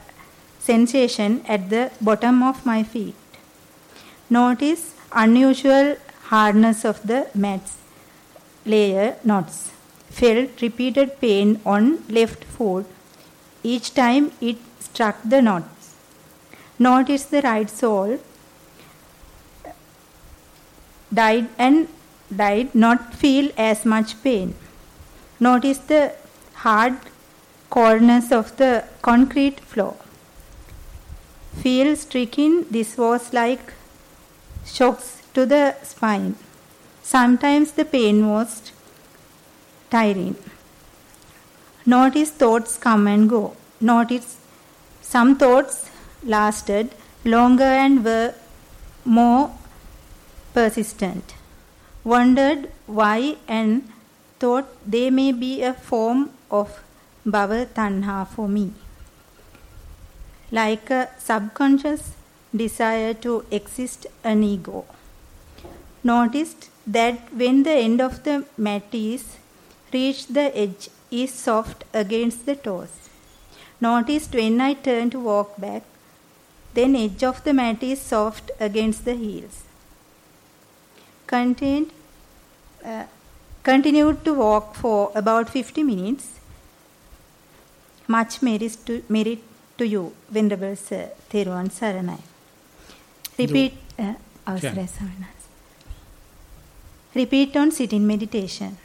sensation at the bottom of my feet. Notice unusual hardness of the mats layer knots. Felt repeated pain on left foot each time it struck the knots. Notice the right sole died and died not feel as much pain. Notice the hard corners of the concrete floor. Feel striking, this was like shocks to the spine. Sometimes the pain was tiring. Notice thoughts come and go. Notice some thoughts lasted longer and were more persistent. Wondered why and thought they may be a form of bhava tanha for me. Like a subconscious desire to exist an ego. Noticed that when the end of the mat is reached, the edge is soft against the toes. Noticed when I turn to walk back, then edge of the mat is soft against the heels contained, uh, continued to walk for about 50 minutes. Much merit to, merit to you, Venerable Sir, Theruvan Saranai. Repeat, uh, yeah. Repeat on sitting meditation.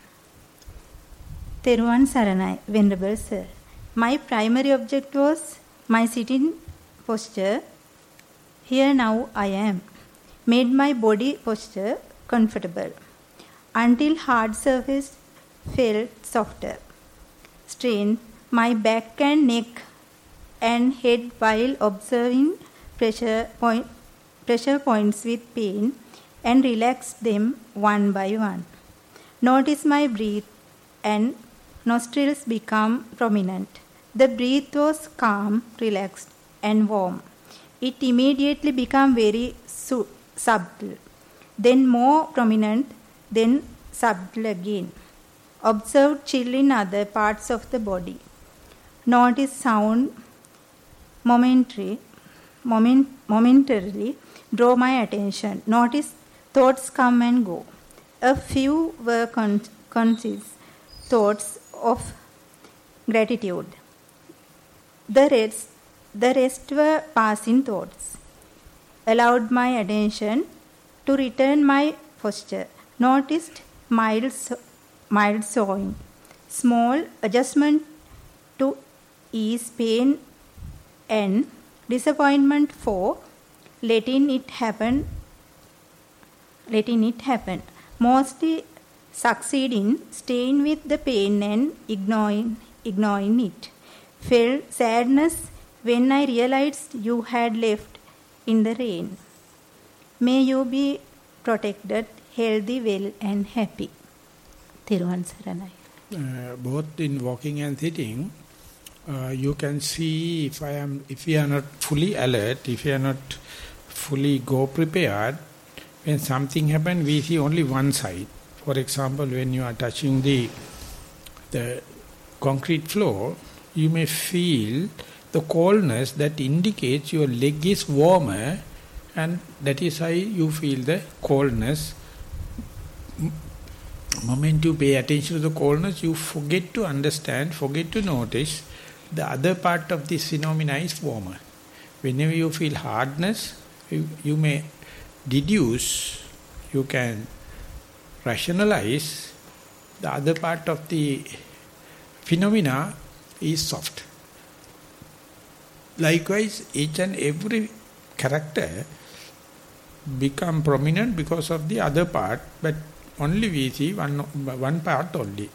Theruvan Saranai, Venerable Sir. My primary object was my sitting posture. Here now I am. Made my body posture comfortable until hard surface felt softer. Strained my back and neck and head while observing pressure, point, pressure points with pain and relaxed them one by one. Notice my breath and nostrils become prominent. The breath was calm, relaxed, and warm. It immediately became very su- subtle then more prominent, then subtle again. Observe chill in other parts of the body. Notice sound momentary, moment, momentarily draw my attention. Notice thoughts come and go. A few were con- conscious thoughts of gratitude. The rest, the rest were passing thoughts. Allowed my attention to return my posture. Noticed mild mild sewing. Small adjustment to ease pain and disappointment for letting it happen letting it happen mostly succeed in staying with the pain and ignoring ignoring it. Felt sadness when i realized you had left in the rain. May you be protected healthy well and happy. Thiruvan Saranai uh, both in walking and sitting uh, you can see if I am if we are not fully alert, if we are not fully go prepared, when something happen, we see only one side. For example, when you are touching the the concrete floor, you may feel the coldness that indicates your leg is warmer, and that is why you feel the coldness. Moment you pay attention to the coldness, you forget to understand, forget to notice the other part of this phenomena is warmer. Whenever you feel hardness, you, you may deduce, you can rationalize the other part of the phenomena is soft. Likewise, each and every character become prominent because of the other part, but only we see one, one part only.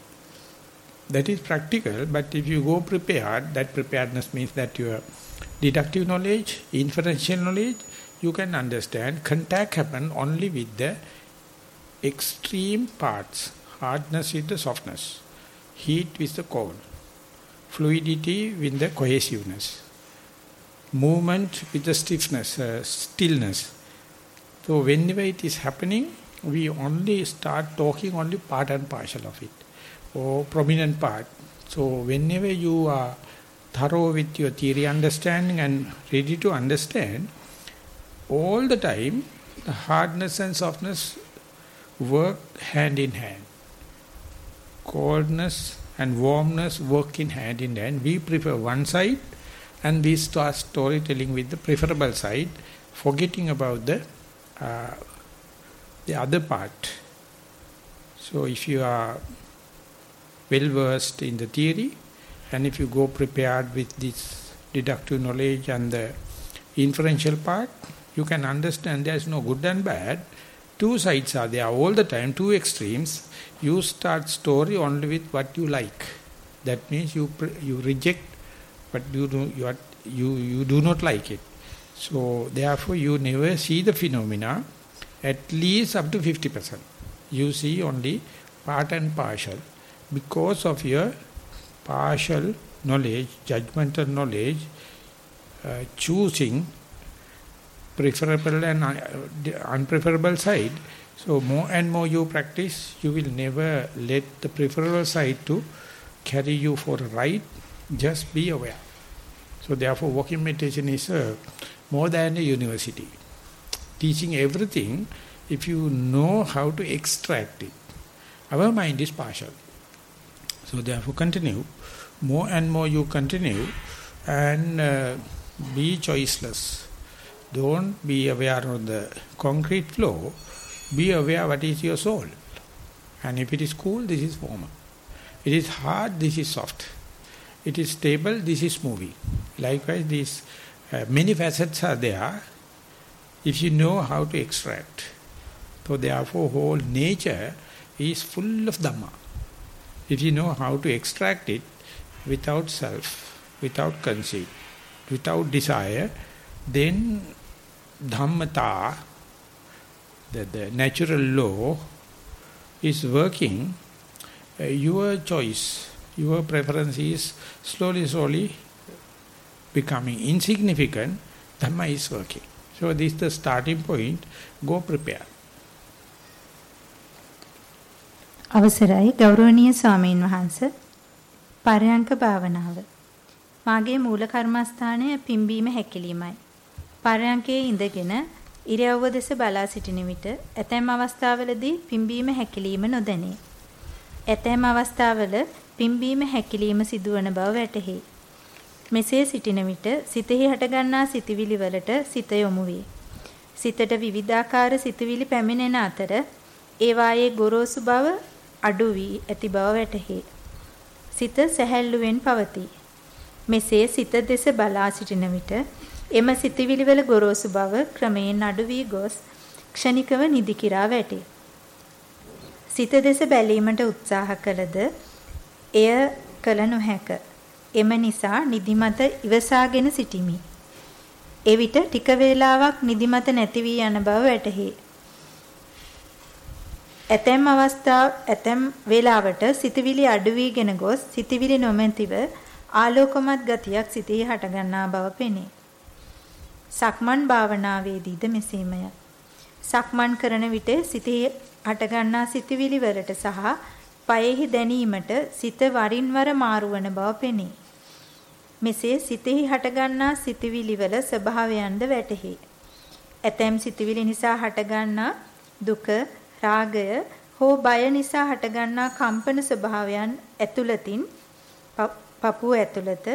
That is practical, but if you go prepared, that preparedness means that your deductive knowledge, inferential knowledge, you can understand. Contact happen only with the extreme parts. Hardness with the softness. Heat with the cold. Fluidity with the cohesiveness. Movement with the stiffness, uh, stillness. So whenever it is happening, we only start talking only part and partial of it or prominent part. So whenever you are thorough with your theory understanding and ready to understand, all the time the hardness and softness work hand in hand. Coldness and warmness work in hand in hand. We prefer one side and we start storytelling with the preferable side, forgetting about the uh, the other part. So if you are well versed in the theory and if you go prepared with this deductive knowledge and the inferential part you can understand there is no good and bad two sides are there. All the time two extremes you start story only with what you like. That means you you reject but you do you, are, you you do not like it. So therefore you never see the phenomena at least up to 50% you see only part and partial. Because of your partial knowledge, judgmental knowledge, uh, choosing preferable and uh, unpreferable side. So more and more you practice, you will never let the preferable side to carry you for a ride. Just be aware. So therefore walking meditation is uh, more than a university. Teaching everything if you know how to extract it. Our mind is partial. So therefore continue. More and more you continue and uh, be choiceless. Don't be aware of the concrete flow. Be aware what is your soul. And if it is cool, this is warmer. It is hard, this is soft. It is stable, this is moving. Likewise, these uh, many facets are there if you know how to extract. So therefore, whole nature is full of Dhamma. If you know how to extract it without self, without conceit, without desire, then dhammata, the, the natural law, is working. Uh, your choice, your preference is slowly, slowly becoming insignificant. Dhamma is working. So this is the starting point. Go prepare. අවසරයි ගෞරවනීය ස්වාමීන් වහන්ස පරයන්ක භාවනාව මාගේ මූල කර්මස්ථානය පිම්බීම හැකිලීමයි පරයන්කේ ඉඳගෙන ඉරියව්ව දෙස බලා සිටින විට ඇතැම් අවස්ථාවලදී පිම්බීම හැකිලීම නොදැනේ ඇතැම් අවස්ථාවල පිම්බීම හැකිලීම සිදුවන බව වැටහි මෙසේ සිටින විට සිතෙහි හටගන්නා සිතවිලි වලට සිත යොමු වේ සිතට විවිධාකාර සිතවිලි පැමිණෙන අතර ඒවායේ ගොරෝසු බව අඩු වී ඇති බව වැටහේ. සිත සැහැල්ලුවෙන් පවතී. මෙසේ සිත දෙස බලා සිටින විට එම සිතවිලි වල ගොරෝසු බව ක්‍රමයෙන් අඩු වී ගොස් ක්ෂණිකව නිදි කිරා වැටේ. සිත දෙස බැලීමට උත්සාහ කළද එය කල නොහැක. එම නිසා නිදිමත ඉවසාගෙන සිටිමි. එවිට ටික වේලාවක් නිදිමත නැති වී යන බව වැටහි. ඇතැම් අවස්ථා ඇතැම් වේලාවට සිතවිලි අඩු වීගෙන ගොස් සිතවිලි නොමැතිව ආලෝකමත් ගතියක් සිතෙහි හටගන්නා බව පෙනේ. සක්මන් භාවනාවේදීද මෙසේමය. සක්මන් කරන විට සිතෙහි හටගන්නා සිතවිලි වලට සහ පයෙහි දැනීමට සිත වරින් වර මාරුවන බව පෙනේ. මෙසේ සිතෙහි හටගන්නා සිතවිලි වල ස්වභාවයන්ද වැටහි. ඇතැම් සිතවිලි නිසා හටගන්නා දුක, රාගය හෝ බය නිසා හටගන්නා කම්පන ස්වභාවයන් ඇතුළතින් පපුව ඇතුළත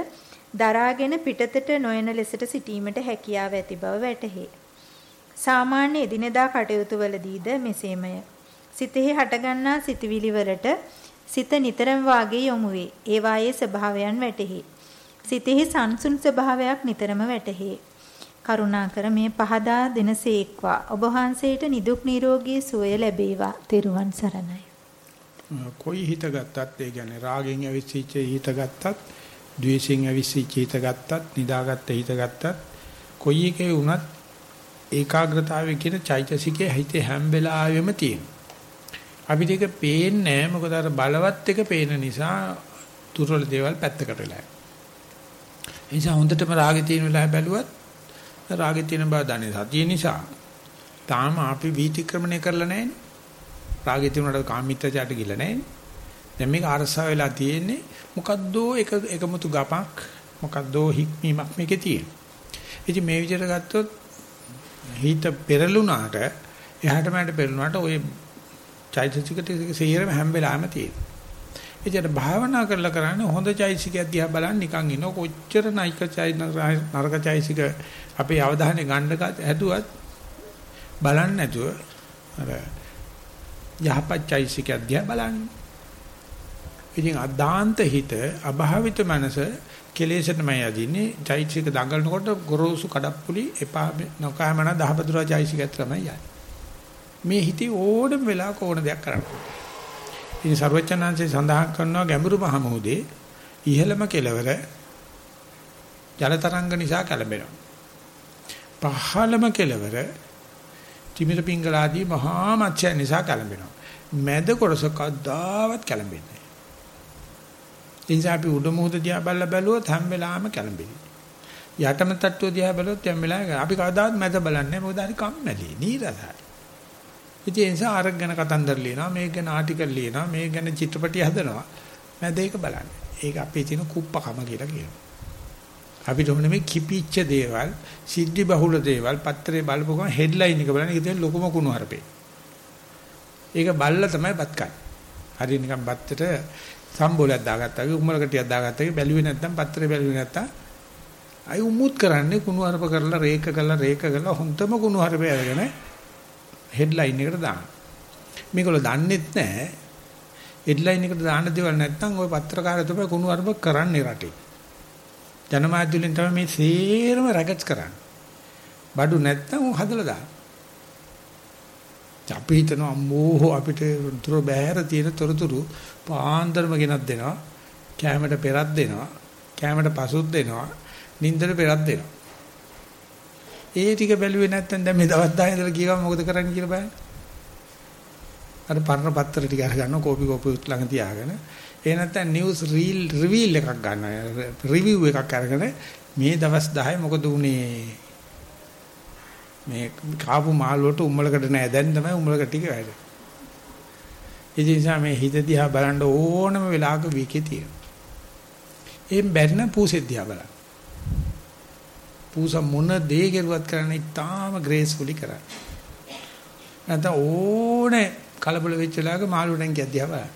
දරාගෙන පිටතට නොයන ලෙසට සිටීමට හැකියාව ඇති බව වැටහේ. සාමාන්‍ය එදිනෙදා කටයුතු වලදීද මෙසේමය. සිතෙහි හටගන්නා සිතවිලි වලට සිත නිතරම වාගේ යොමු වේ. ඒ වායේ ස්වභාවයන් වැටහි. සිතෙහි සංසුන් ස්වභාවයක් නිතරම වැටහි. කරුණාකර මේ පහදා දෙනසේක්වා ඔබ වහන්සේට නිදුක් නිරෝගී සුවය ලැබේවා. තෙරුවන් සරණයි. කොයි හිත ගත්තත් ඒ කියන්නේ රාගෙන් ඇවිස්සිච්ච හිත ගත්තත්, ද්වේෂයෙන් ඇවිස්සිච්ච හිත ගත්තත්, නිදාගත්ත හිත ගත්තත් කොයි එකේ වුණත් ඒකාග්‍රතාවය කියන චෛතසිකයේ හිතේ හැම වෙලාවෙම තියෙනවා. අපිට ඒක පේන්නේ නැහැ මොකද අර බලවත් එක පේන නිසා දුර්වල දේවල් පැත්තකට වෙලා. ඒ නිසා හොඳටම රාගේ තියෙන වෙලාව බැලුවත් රාගේ තියෙන බව දන්නේ සතිය නිසා තාම අපි වීතික්‍රමණය කරලා නැහැනේ. රාගය තිබුණාට කාමීත්‍යචාට ගිල්ල නැහැ. දැන් මේක අරසා වෙලා තියෙන්නේ මොකද්දෝ එක එකමුතු ගපක් මොකද්දෝ හික්මීමක් මේකේ තියෙන. ඉතින් මේ විදිහට ගත්තොත් හිත පෙරළුණාට එහාට මෙහාට පෙරළුණාට ওই චෛතසික ටික සියරම හැම වෙලාවෙම තියෙනවා. ඉතින් භාවනා කරලා කරන්නේ හොඳ චෛතසිකයක් දිහා බලන්න නිකන් ඉන්න කොච්චර නයික චෛත නරක චෛතසික අපේ අවධානය ගන්න හැදුවත් බලන්නේ නැතුව අර යහපත් චෛසිකයක් දිහා බලන්න. ඉතින් අදාන්ත හිත අභාවිත මනස කෙලෙසටමයි යදින්නේ චෛසික දඟලනකොට ගොරෝසු කඩප්පුලි එපා නොකෑමන දහබදුරා චෛසිකයක් තමයි යන්නේ. මේ හිතේ ඕනම වෙලාවක ඕන දෙයක් කරන්න. ඉතින් ਸਰවචනංශේ සඳහන් කරනවා ගැඹුරු මහමෝදේ ඉහළම කෙළවර ජල තරංග නිසා කැළඹෙනවා. පහළම කෙළවර තිමිර පිංගලාදී මහා මත්ස්‍ය නිසා කැළඹෙනවා. මැද කොටස කද්දාවත් කැළඹෙන්නේ නැහැ. ඒ නිසා අපි උඩ මුහුද දිහා බලලා බැලුවොත් හැම වෙලාවෙම කැළඹෙයි. යටම තට්ටුව දිහා බලුවොත් හැම වෙලාවෙම අපි කවදාවත් මැද බලන්නේ මොකද හරි කම්මැලි නීරසයි. ඉතින් ඒ නිසා අරක් ගැන කතන්දර ලියනවා මේක ගැන ආටිකල් ලියනවා මේක ගැන චිත්‍රපටි හදනවා. මැද ඒක බලන්නේ. ඒක අපේ තියෙන කුප්පකම කියලා කියනවා. අපිට ඕනේ මේ කිපිච්ච දේවල්, සිද්ධි බහුල දේවල් පත්‍රේ බලපුවම හෙඩ්ලයින් එක බලන්න ඒක තියෙන ලොකුම කුණු හරපේ. ඒක බල්ලා තමයි බත් කන්නේ. හරි නිකන් බත්තට සම්බෝලයක් දාගත්තා වගේ උම්මලක ටිකක් දාගත්තා වගේ බැලුවේ නැත්නම් පත්‍රේ බැලුවේ නැත්නම් අය උමුත් කරන්නේ කුණු හරප කරලා රේක කරලා රේක කරලා හොන්තම කුණු හරපේ අරගෙන හෙඩ්ලයින් එකට දාන. මේගොල්ලෝ දන්නෙත් නැහැ. හෙඩ්ලයින් එකට දාන්න දේවල් නැත්නම් ওই පත්‍රකාරය තමයි කුණු හරප කරන්නේ රටේ. ජනමාධ්‍ය වලින් තමයි මේ සේරම රැකට්ස් කරන්නේ. බඩු නැත්නම් උන් හදලා දාන. අපි හිතනවා අම්මෝ අපිට තුර බෑර තියෙන තොරතුරු පාන්දරම ගෙනත් දෙනවා. කැමරට පෙරක් දෙනවා. කැමරට පසුත් දෙනවා. නින්දට පෙරක් දෙනවා. ඒ ටික බැලුවේ නැත්නම් දැන් මේ දවස් 10 ඉඳලා කියවම මොකද කරන්නේ කියලා බලන්න. අර පරණ පත්‍ර ටික අරගන්න කෝපි කෝපි උත් ළඟ තියාගෙන ඒ නැත්නම් නිවුස් රීල් රිවීල් එකක් ගන්න රිවිව් එකක් අරගෙන මේ දවස් 10 මොකද උනේ මේ කාපු මාල් වලට උම්මලකට නෑ දැන් තමයි උම්මලකට ටික වැඩ. ඒ නිසා මේ හිත දිහා බලන්න ඕනම වෙලාවක විකේ තියෙනවා. එම් බැරි පූසෙත් දිහා බලන්න. පූස මොන දේ කෙරුවත් කරන්නේ තාම ග්‍රේස්ෆුලි කරන්නේ. නැත්නම් ඕනේ කලබල වෙච්ච වෙලාවක මාළුවෙන් කියද්දියා බලන්න.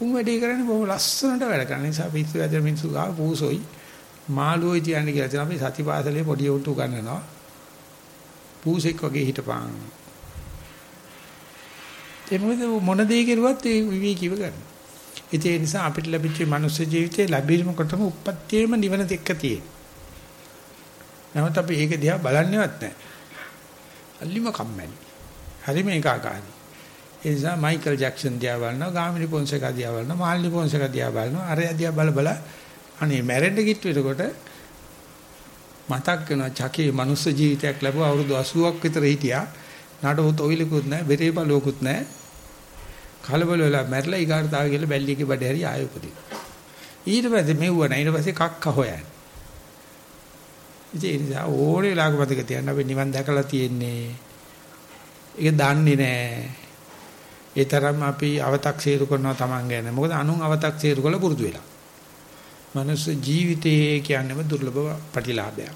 උන් වැඩේ කරන්නේ බොහොම ලස්සනට වැඩ කරන නිසා පිස්සු වැදෙන මිනිස්සු ගාව පූසොයි මාළුවෝයි තියන්නේ කියලා තමයි අපි සතිපාසලේ පොඩි උන්ට උගන්වනවා. පූසෙක් වගේ හිටපන්. ඒ මොකද මොන දේ කෙරුවත් ඒ විවේකීව කරනවා. ඒ නිසා අපිට ලැබිච්ච මනුස්ස ජීවිතේ ලැබීමකටම උප්පත්තියේම නිවන දෙක තියෙන. නමුත් අපි ඒක දිහා බලන්නේවත් නැහැ. අල්ලිම කම්මැලි. හරිම ඒකාකාරයි. ඒ නිසා මයිකල් ජැක්සන් දිහා බලනවා, ගාමිණී පොන්සේකා දිහා බලනවා, මාල්නි පොන්සේකා දිහා බලනවා, අරය දිහා බල බල අනේ මැරෙන්න කිට්ටුවකට මතක් වෙනවා චකේ මනුස්ස ජීවිතයක් ලැබුවා අවුරුදු 80ක් විතර හිටියා. නඩවුත් ඔයිලකුත් නැහැ, බෙරේ බලුවකුත් නැහැ. කලබල වෙලා මැරලා ඊගාට තාව කියලා බැල්ලියගේ බඩේ හරි ආයෙ උපදින. ඊට පස්සේ මෙව්ව නැහැ. ඊට පස්සේ කක්ක හොයන්නේ. ඉතින් ඒ නිසා ඕනේ වෙලාවක මතක තියන්න අපි නිවන් දැකලා තියෙන්නේ. ඒක දන්නේ නැහැ. ඒ තරම් අපි අව탁සීරු කරනවා Taman ගැන. මොකද අනුන් අව탁සීරු කළ පුරුදු වෙලා. මනුස්ස ජීවිතයේ කියන්නේම දුර්ලභ ප්‍රතිලාභයක්.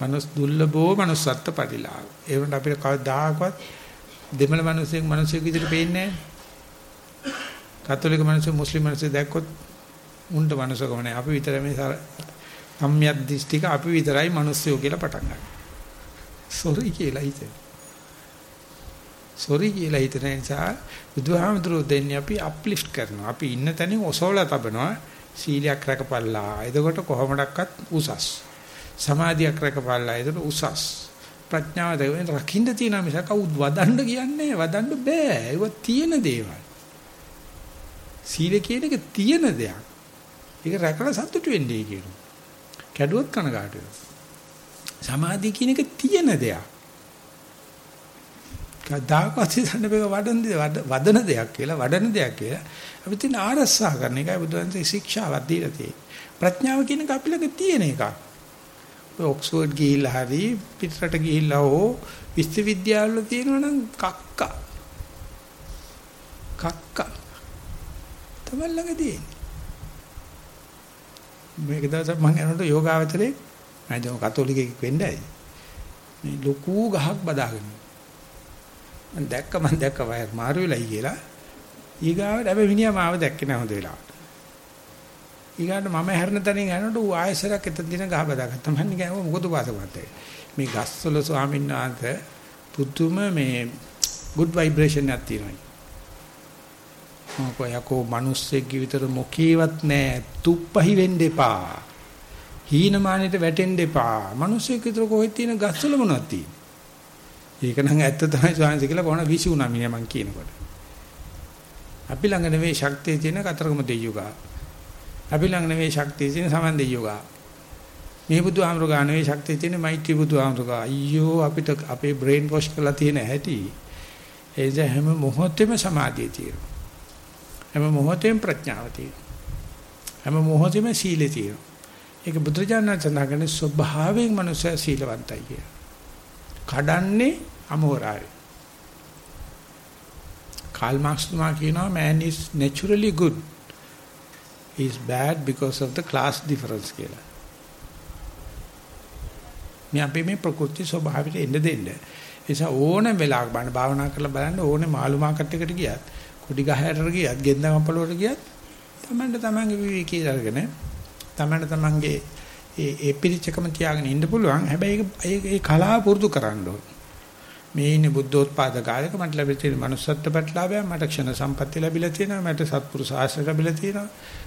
මනුස් දුර්ලභෝ manussත්ත්ව ප්‍රතිලාභ. ඒ වුණත් අපිට කවදාකවත් දෙමළ මිනිස්සෙක් මිනිස්සෙක් විදිහට පේන්නේ නැහැ. කතෝලික මිනිස්සු මුස්ලිම් මිනිස්සු දැක්කොත් උන්ට මනුස්සකම නැහැ. අපි විතර මේ සම්මියක් දිස්තික අපි විතරයි මිනිස්සුયો කියලා පටන් ගන්නවා. සෝරි කියලා හිතේ. සෝරි කියලා හිතන නිසා බුදුහාමුදුරුවෝ දෙන්නේ අපි අප්ලිෆ්ට් කරනවා. අපි ඉන්න තැනින් ඔසවලා තබනවා. සීලයක් රැකපල්ලා. එතකොට කොහොමඩක්වත් උසස්. සමාධියක් රැකපල්ලා. එතකොට උසස්. ප්‍රඥාව දෙවෙන් රකින්න තියෙන මිසක වදන්න කියන්නේ වදන්න බෑ. ඒක තියෙන දේවල්. සීල කියන එක තියෙන දෙයක්. ඒක රැකලා සතුටු වෙන්නේ කියනවා. කැඩුවොත් කනගාටු වෙනවා. සමාධිය කියන එක තියෙන දෙයක්. කදාකවත් හිතන්න බෑ වඩන වදන දෙයක් කියලා වඩන දෙයක් කියලා. අපි තියෙන ආරස්සා කරන එකයි බුදුන්සේ ශික්ෂාවක් දීලා තියෙන්නේ. ප්‍රඥාව කියන එක අපි ළඟ තියෙන එකක්. ඔක්ස්ෆර්ඩ් ගිහිල්ලා හරි පිටරට ගිහිල්ලා හෝ විශ්වවිද්‍යාවල තියෙනවා නම් කක්ක. කක්ක. තමයි ළඟ තියෙන්නේ. මේක දවසක් මම යනකොට යෝගාවචරේ මම දැන් කතෝලිකෙක් වෙන්නයි. මේ ලොකු ගහක් බදාගෙන. මම දැක්ක මම දැක්ක වයර් මාරු වෙලයි කියලා. ඊගාවට හැබැයි මිනිහා මාව දැක්කේ නැහැ හොඳ වෙලාවට. ඊගාට මම හැරෙන තැනින් යනකොට ඌ ආයෙසරක් එතන දින ගහ බදාගත්තා. මම නිකන් මොකද වාසවත් මේ ගස්වල ස්වාමීන් වහන්සේ පුදුම මේ good vibration එකක් තියෙනවා. මොකයකෝ මිනිස්සෙක් විතර මොකේවත් නැහැ. තුප්පහි වෙන්න එපා. හීනමානෙට වැටෙන්න එපා. මිනිස්සෙක් විතර කොහෙද තියෙන ගස්වල මොනවද තියෙන්නේ? ඒක නම් ඇත්ත තමයි ස්වාමීන් කියලා කොහොම විසුණා මිනිහා මං කියනකොට. අපි ළඟ නෙවෙයි ශක්තිය තියෙන කතරගම දෙයියුගා. අපි ළඟ නෙවෙයි ශක්තිය තියෙන සමන් දෙයියුගා. මේ බුදුහාමුදුරු ගා නෙවෙයි ශක්තිය තියෙන මෛත්‍රී බුදුහාමුදුරු ගා. අයියෝ අපිට අපේ බ්‍රේන් වොෂ් කරලා තියෙන හැටි. ඒද හැම මොහොතෙම සමාධිය තියෙනවා. හැම මොහොතෙම ප්‍රඥාව තියෙනවා. හැම මොහොතෙම සීලය තියෙනවා. ඒක බුදුරජාණන් සඳහන් ස්වභාවයෙන් මනුස්සය සීලවන්තයි කිය. කඩන්නේ අමෝරාවේ. කාල් මාක්ස් තුමා කියනවා man is naturally good is bad because of the class difference කියලා. මේ අපි මේ ප්‍රകൃති ස්වභාවයට එන්න දෙන්න. ඒ නිසා ඕනම වෙලාවක බලන්න භාවනා කරලා බලන්න ඕනේ මාළු මාකට් එකට ගියත්, කුඩි ගහයට ගියත්, ගෙන්දම පොළොවට ගියත් තමන්ට තමන්ගේ විවේකී අරගෙන තමන්ට තමන්ගේ ඒ ඒ පිළිචකම තියාගෙන ඉන්න පුළුවන්. හැබැයි ඒක ඒ කලාව පුරුදු කරන්න ඕනේ. මේ ඉන්නේ බුද්ධෝත්පාද කාලයක මට ලැබිලා තියෙන manussත්ත්ව ප්‍රතිලාභය මට ක්ෂණ සම්පatti ලැබිලා තියෙනවා මට සත්පුරුෂ ආශ්‍රය ලැබිලා තියෙනවා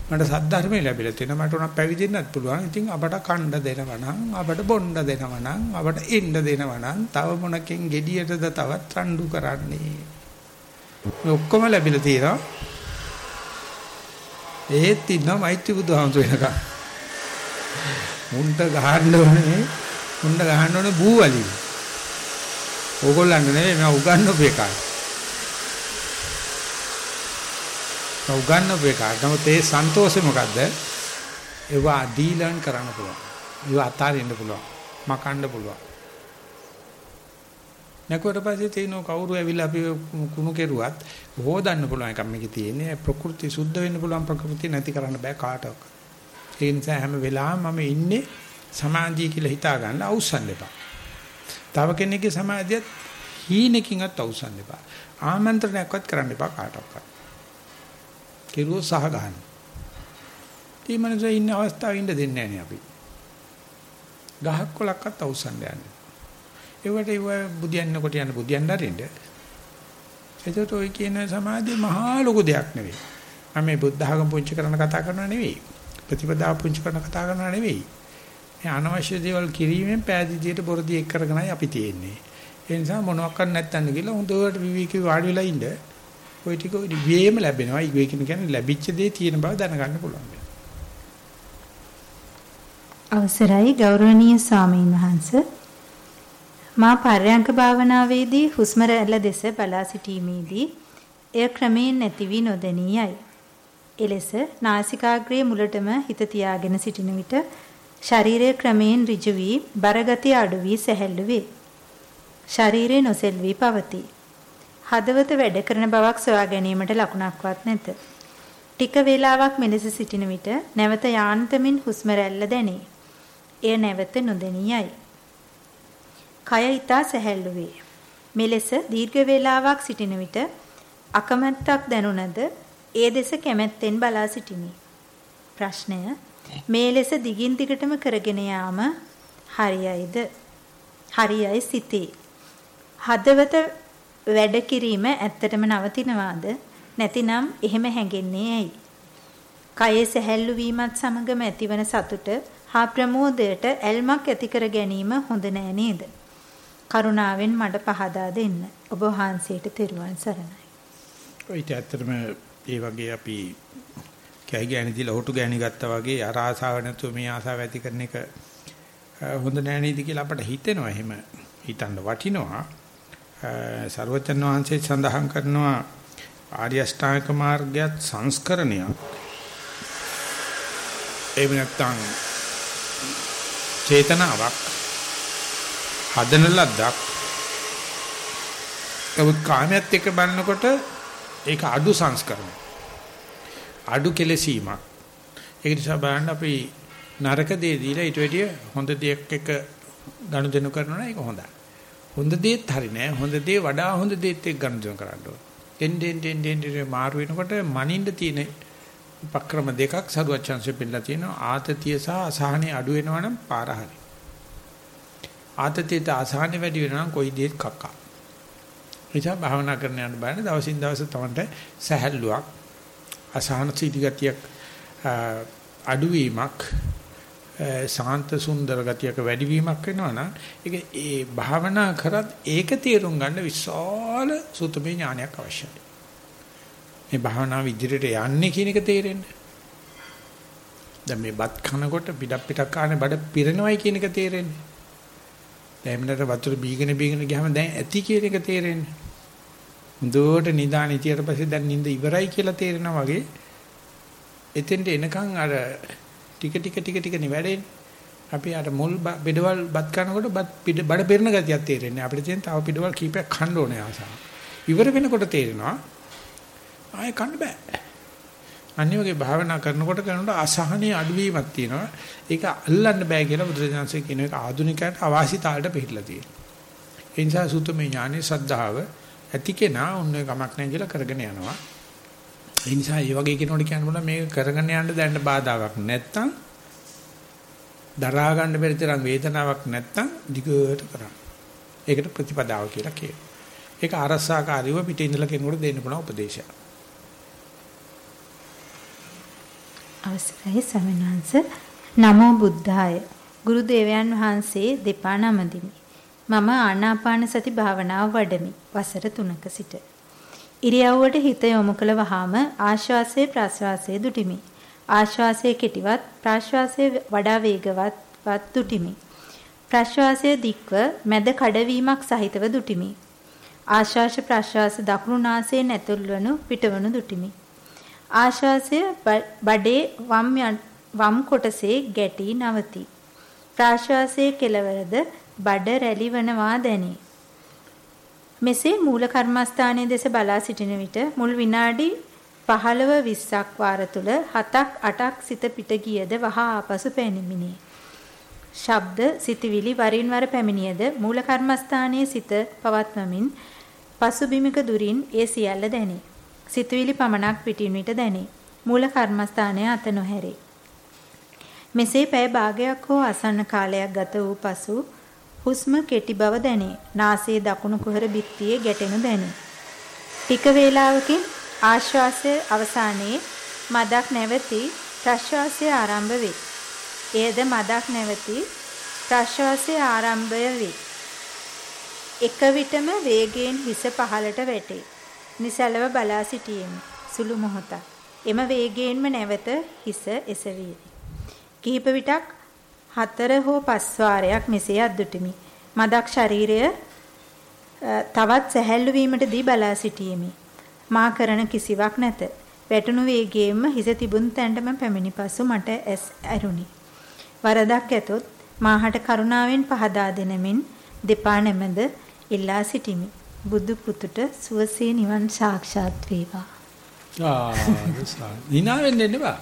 මට සද්ධර්මය ලැබිලා තියෙනවා මට උනක් පැවිදෙන්නත් පුළුවන් ඉතින් අපට කණ්ඩ දෙනවා නම් අපට බොණ්ඩ දෙනවා නම් අපට එන්න දෙනවා නම් තව මොනකින් gediයටද තවත් රණ්ඩු කරන්නේ මේ ඔක්කොම ලැබිලා තියෙනවා ඒත් ඉන්නවා මෛත්‍රී බුදුහාමුදුර වෙනකම් මුන්ට ගහන්න ඕනේ මුන්ට ගහන්න ඕනේ බූවලින් ඕගොල්ලන්ට නෙවෙයි මම උගන්වපු එකක්. මම උගන්වපු එකක්. නමුත් ඒ සන්තෝෂේ මොකද්ද? ඒවා ඩීලර්න් කරන්න පුළුවන්. ඒවා අතාරින්න පුළුවන්. මකන්න පුළුවන්. නැකුවට පස්සේ තේිනව කවුරු ඇවිල්ලා අපි කුණු කෙරුවත් හොදන්න පුළුවන් එකක් මේකේ තියෙන්නේ. ප්‍රകൃති සුද්ධ වෙන්න පුළුවන් ප්‍රകൃති නැති කරන්න බෑ කාටවත්. ඒ නිසා හැම වෙලාවෙම මම ඉන්නේ සමාධිය කියලා හිතා ගන්න අවසන් දෙපා. තව කෙනෙක්ගේ සමාධියත් හීනකින්වත් අවසන් එපා. ආමන්ත්‍රණයක්වත් කරන්න එපා කාටවත්. කෙරුවෝ සහ ගන්න. මේ මනසේ ඉන්න අවස්ථාවේ ඉන්න දෙන්නේ නැහැ අපි. ගහක් කොලක්වත් අවසන් යන්නේ. ඒවට ඒව බුදියන්න කොට යන බුදියන්න අරින්න. එතකොට ඔය කියන සමාධිය මහා ලොකු දෙයක් නෙවෙයි. මම මේ බුද්ධ ධර්ම පුංචි කරන කතා කරනවා නෙවෙයි. ප්‍රතිපදාව පුංචි කරන කතා කරනවා නෙවෙයි. මේ අනවශ්‍ය දේවල් කිරීමෙන් පෑදීදියට බොරදී එක් කරගෙනයි අපි තියෙන්නේ. ඒ නිසා මොනවක් කරන්න නැත්තන් කියලා හොඳට විවිකේ වාඩි වෙලා ඉන්න. ওই ටික වේම ලැබෙනවා. ඒ කියන්නේ ලැබිච්ච දේ තියෙන බව දැනගන්න පුළුවන්. අවසරයි ගෞරවනීය ස්වාමීන් වහන්ස මා පර්යංක භාවනාවේදී හුස්ම රැල්ල දෙස බලා සිටීමේදී එය ක්‍රමයෙන් නැති වී නොදැනියයි. එලෙස නාසිකාග්‍රයේ මුලටම හිත තියාගෙන සිටින විට ශරීරය ක්‍රමයෙන් ඍජු වී බරගතිය අඩු වී සැහැල්ලු වේ. ශරීරය නොසෙල්වි පවතී. හදවත වැඩ කරන බවක් සොයා ගැනීමට ලකුණක්වත් නැත. ටික වේලාවක් මෙලෙස සිටින විට නැවත යාන්තමින් හුස්ම රැල්ල දැනේ. එය නැවත නොදෙනියයි. කය ඊතා සැහැල්ලු වේ. මෙලෙස දීර්ඝ වේලාවක් සිටින විට අකමැත්තක් දැනුණද ඒ දෙස කැමැත්තෙන් බලා සිටිමි. ප්‍රශ්නය මේ ලෙස දිගින් දිගටම කරගෙන යාම හරියයිද? හරියයි සිටී. හදවත වැඩ කිරීම ඇත්තටම නවතිනවාද? නැතිනම් එහෙම හැඟෙන්නේ ඇයි? කයේ සැහැල්ලු වීමත් සමගම ඇතිවන සතුට හා ප්‍රමෝදයට ඇල්මක් ඇති කර ගැනීම හොඳ නෑ නේද? කරුණාවෙන් මට පහදා දෙන්න. ඔබ වහන්සේට තෙරුවන් සරණයි. ඔයිට ඇත්තටම ඒ වගේ අපි කැහි ගෑණි දීලා හොටු ගෑණි ගත්තා වගේ අර ආසාව නැතුව මේ ආසාව ඇති කරන එක හොඳ නෑ නේද කියලා අපට හිතෙනවා. එහෙම හිතන්න වටිනවා. සර්වචන් වහන්සේ සඳහන් කරනවා ආර්ය අෂ්ටාංග මාර්ගයත් සංස්කරණයක්. එහෙම නැත්නම් චේතනාවක් හදන ලද්දක් ඒක කාමයට එක්ක බලනකොට ඒක අඩු සංස්කරණය. අඩු කෙලසීමක්. ඒක නිසා බලන්න අපි නරක දේ දීලා ඊට වැඩිය හොඳ දෙයක් එක්ක ගනුදෙනු කරනවා නම් ඒක හොඳයි. හොඳ දෙයත් හරි නෑ. හොඳ දේ වඩා හොඳ දෙයත් එක්ක ගනුදෙනු කරන්න ඕන. එන්න එන්න එන්න මාරු වෙනකොට මනින්න තියෙන උපක්‍රම දෙකක් සරුවචාන්සේ පෙන්නලා තියෙනවා. ආතතිය සහ අසහනෙ අඩු වෙනවා නම් පාර හරි. ආතතියට අසහනෙ වැඩි වෙනවා නම් කොයි දෙයක් කක්කා. එනිසා භාවනා කරන්න යන බෑනේ දවසින් දවස තමන්ට සැහැල්ලුවක් අසහන සීතිගතියක් අඩුවීමක් ශාන්ත සුන්දර ගතියක වැඩිවීමක් වෙනවා නම් ඒක ඒ භාවනා කරත් ඒක තේරුම් ගන්න විශාල සුතමේ ඥානයක් අවශ්‍යයි. මේ භාවනාව ඉදිරියට යන්නේ කියන එක තේරෙන්නේ. දැන් මේ බත් කනකොට පිටක් පිටක් කානේ බඩ පිරෙනවයි කියන එක තේරෙන්නේ. දැන් වතුර බීගෙන බීගෙන ගියාම දැන් ඇති කියන එක තේරෙන්නේ. හොඳට නිදාන ඉතියට පස්සේ දැන් නිින්ද ඉවරයි කියලා තේරෙනවා වගේ. එතෙන්ට එනකන් අර ටික ටික ටික ටික නිවැරෙන්නේ. අපි අර මුල් බෙදවල් බත් කනකොට බත් බඩ පිරෙන ගතියක් තේරෙන්නේ. අපිට තියෙන තව පිටවල් කීපයක් කන්න ඕනේ ආසාව. ඉවර වෙනකොට තේරෙනවා ආයෙ කන්න බෑ. අනිත් වගේ භාවනා කරනකොට කරනකොට අසහනීය අඩුවීමක් තියෙනවා. ඒක අල්ලන්න බෑ කියලා බුදුරජාණන්සේ කියන එක ආධුනිකයට අවාසිතාවලට පිළිලා තියෙනවා. ඒ නිසා සුතමේ ඥානෙ සද්ධාව ඇති කෙනා උන්නේ කමක් නැහැ කියලා කරගෙන යනවා. ඒ නිසා මේ වගේ කෙනෙකුට කියන්න බුණා මේක කරගෙන යන්න දැන්න බාධාවක් නැත්තම් දරා ගන්න බැරි තරම් වේදනාවක් නැත්තම් දිගට කරන්න. ඒකට ප්‍රතිපදාව කියලා කියනවා. ඒක අරසාකාරීව පිටින් ඉඳලා කෙනෙකුට දෙන්න පුළුවන් උපදේශයක්. අවසරයි සමනංශ නමෝ බුද්ධාය ගුරු දේවයන් වහන්සේ දෙපා නමදිමි මම ආනාපාන සති භාවනාව වඩමි. වසර 3ක සිට. ඉරියව්වට හිත යොමු කළ වහාම ආශ්වාසයේ ප්‍රශ්වාසයේ දුටිමි. ආශ්වාසයේ කෙටිවත් ප්‍රාශ්වාසයේ වඩා වේගවත්වත් දුටිමි. ප්‍රශ්වාසයේ දික්ව මැද කඩවීමක් සහිතව දුටිමි. ආශ්වාස ප්‍රශ්වාස දකුණු නාසයේ නැතුල්වනු පිටවනු දුටිමි. ආශ්වාසය බඩේ වම් වම් කොටසේ ගැටි නවති. ප්‍රාශ්වාසයේ කෙලවරද බඩ රැලිවනවා දැනේ. මෙසේ මූල කර්මස්ථානයේ දෙස බලා සිටින විට මුල් විනාඩි 15 20ක් වාර තුල 7ක් 8ක් සිත පිට ගියද වහා ආපසු පැමිණිනේ. ශබ්ද සිතවිලි වරින් වර පැමිණියද මූල කර්මස්ථානයේ සිත පවත්වමින් පසුබිමක දුරින් ඒ සියල්ල දැනේ. සිතුවිලි පමණක් පිටින් විට දැනේ. මූල කර්මස්ථානය අත නොහැරේ. මෙසේ පැය භාගයක් හෝ අසන්න කාලයක් ගත වූ පසු හුස්ම කෙටි බව දැනේ. නාසයේ දකුණු කුහර බිත්තියේ ගැටෙනු දැනේ. ටික වේලාවකින් ආශ්වාසය අවසානයේ මදක් නැවති ප්‍රශ්වාසය ආරම්භ වේ. එයද මදක් නැවති ප්‍රශ්වාසය ආරම්භය වේ. එක විටම වේගයෙන් හිස පහළට වැටේ. නිසලව බලා සිටියෙමි. සුළු මොහොතක්. එම වේගයෙන්ම නැවත හිස එසවීමි. කිහිප විටක් හතර හෝ පස් වාරයක් මෙසේ අද්දුටිමි. මදක් ශරීරය තවත් සැහැල්ලු වීමටදී බලා සිටියෙමි. මා කරන කිසිවක් නැත. වැටුණු වේගයෙන්ම හිස තිබුණු තැනටම පැමිණි පසු මට ඇස් ඇරුණි. වරදක් ඇතොත් මාහට කරුණාවෙන් පහදා දෙනමින් දෙපා නැමද ඉල්ලා සිටිමි. බුදු පුතුට සුවසේ නිවන් සාක්ෂාත් වේවා. ආ දිනා වෙන්නේ නෙබා.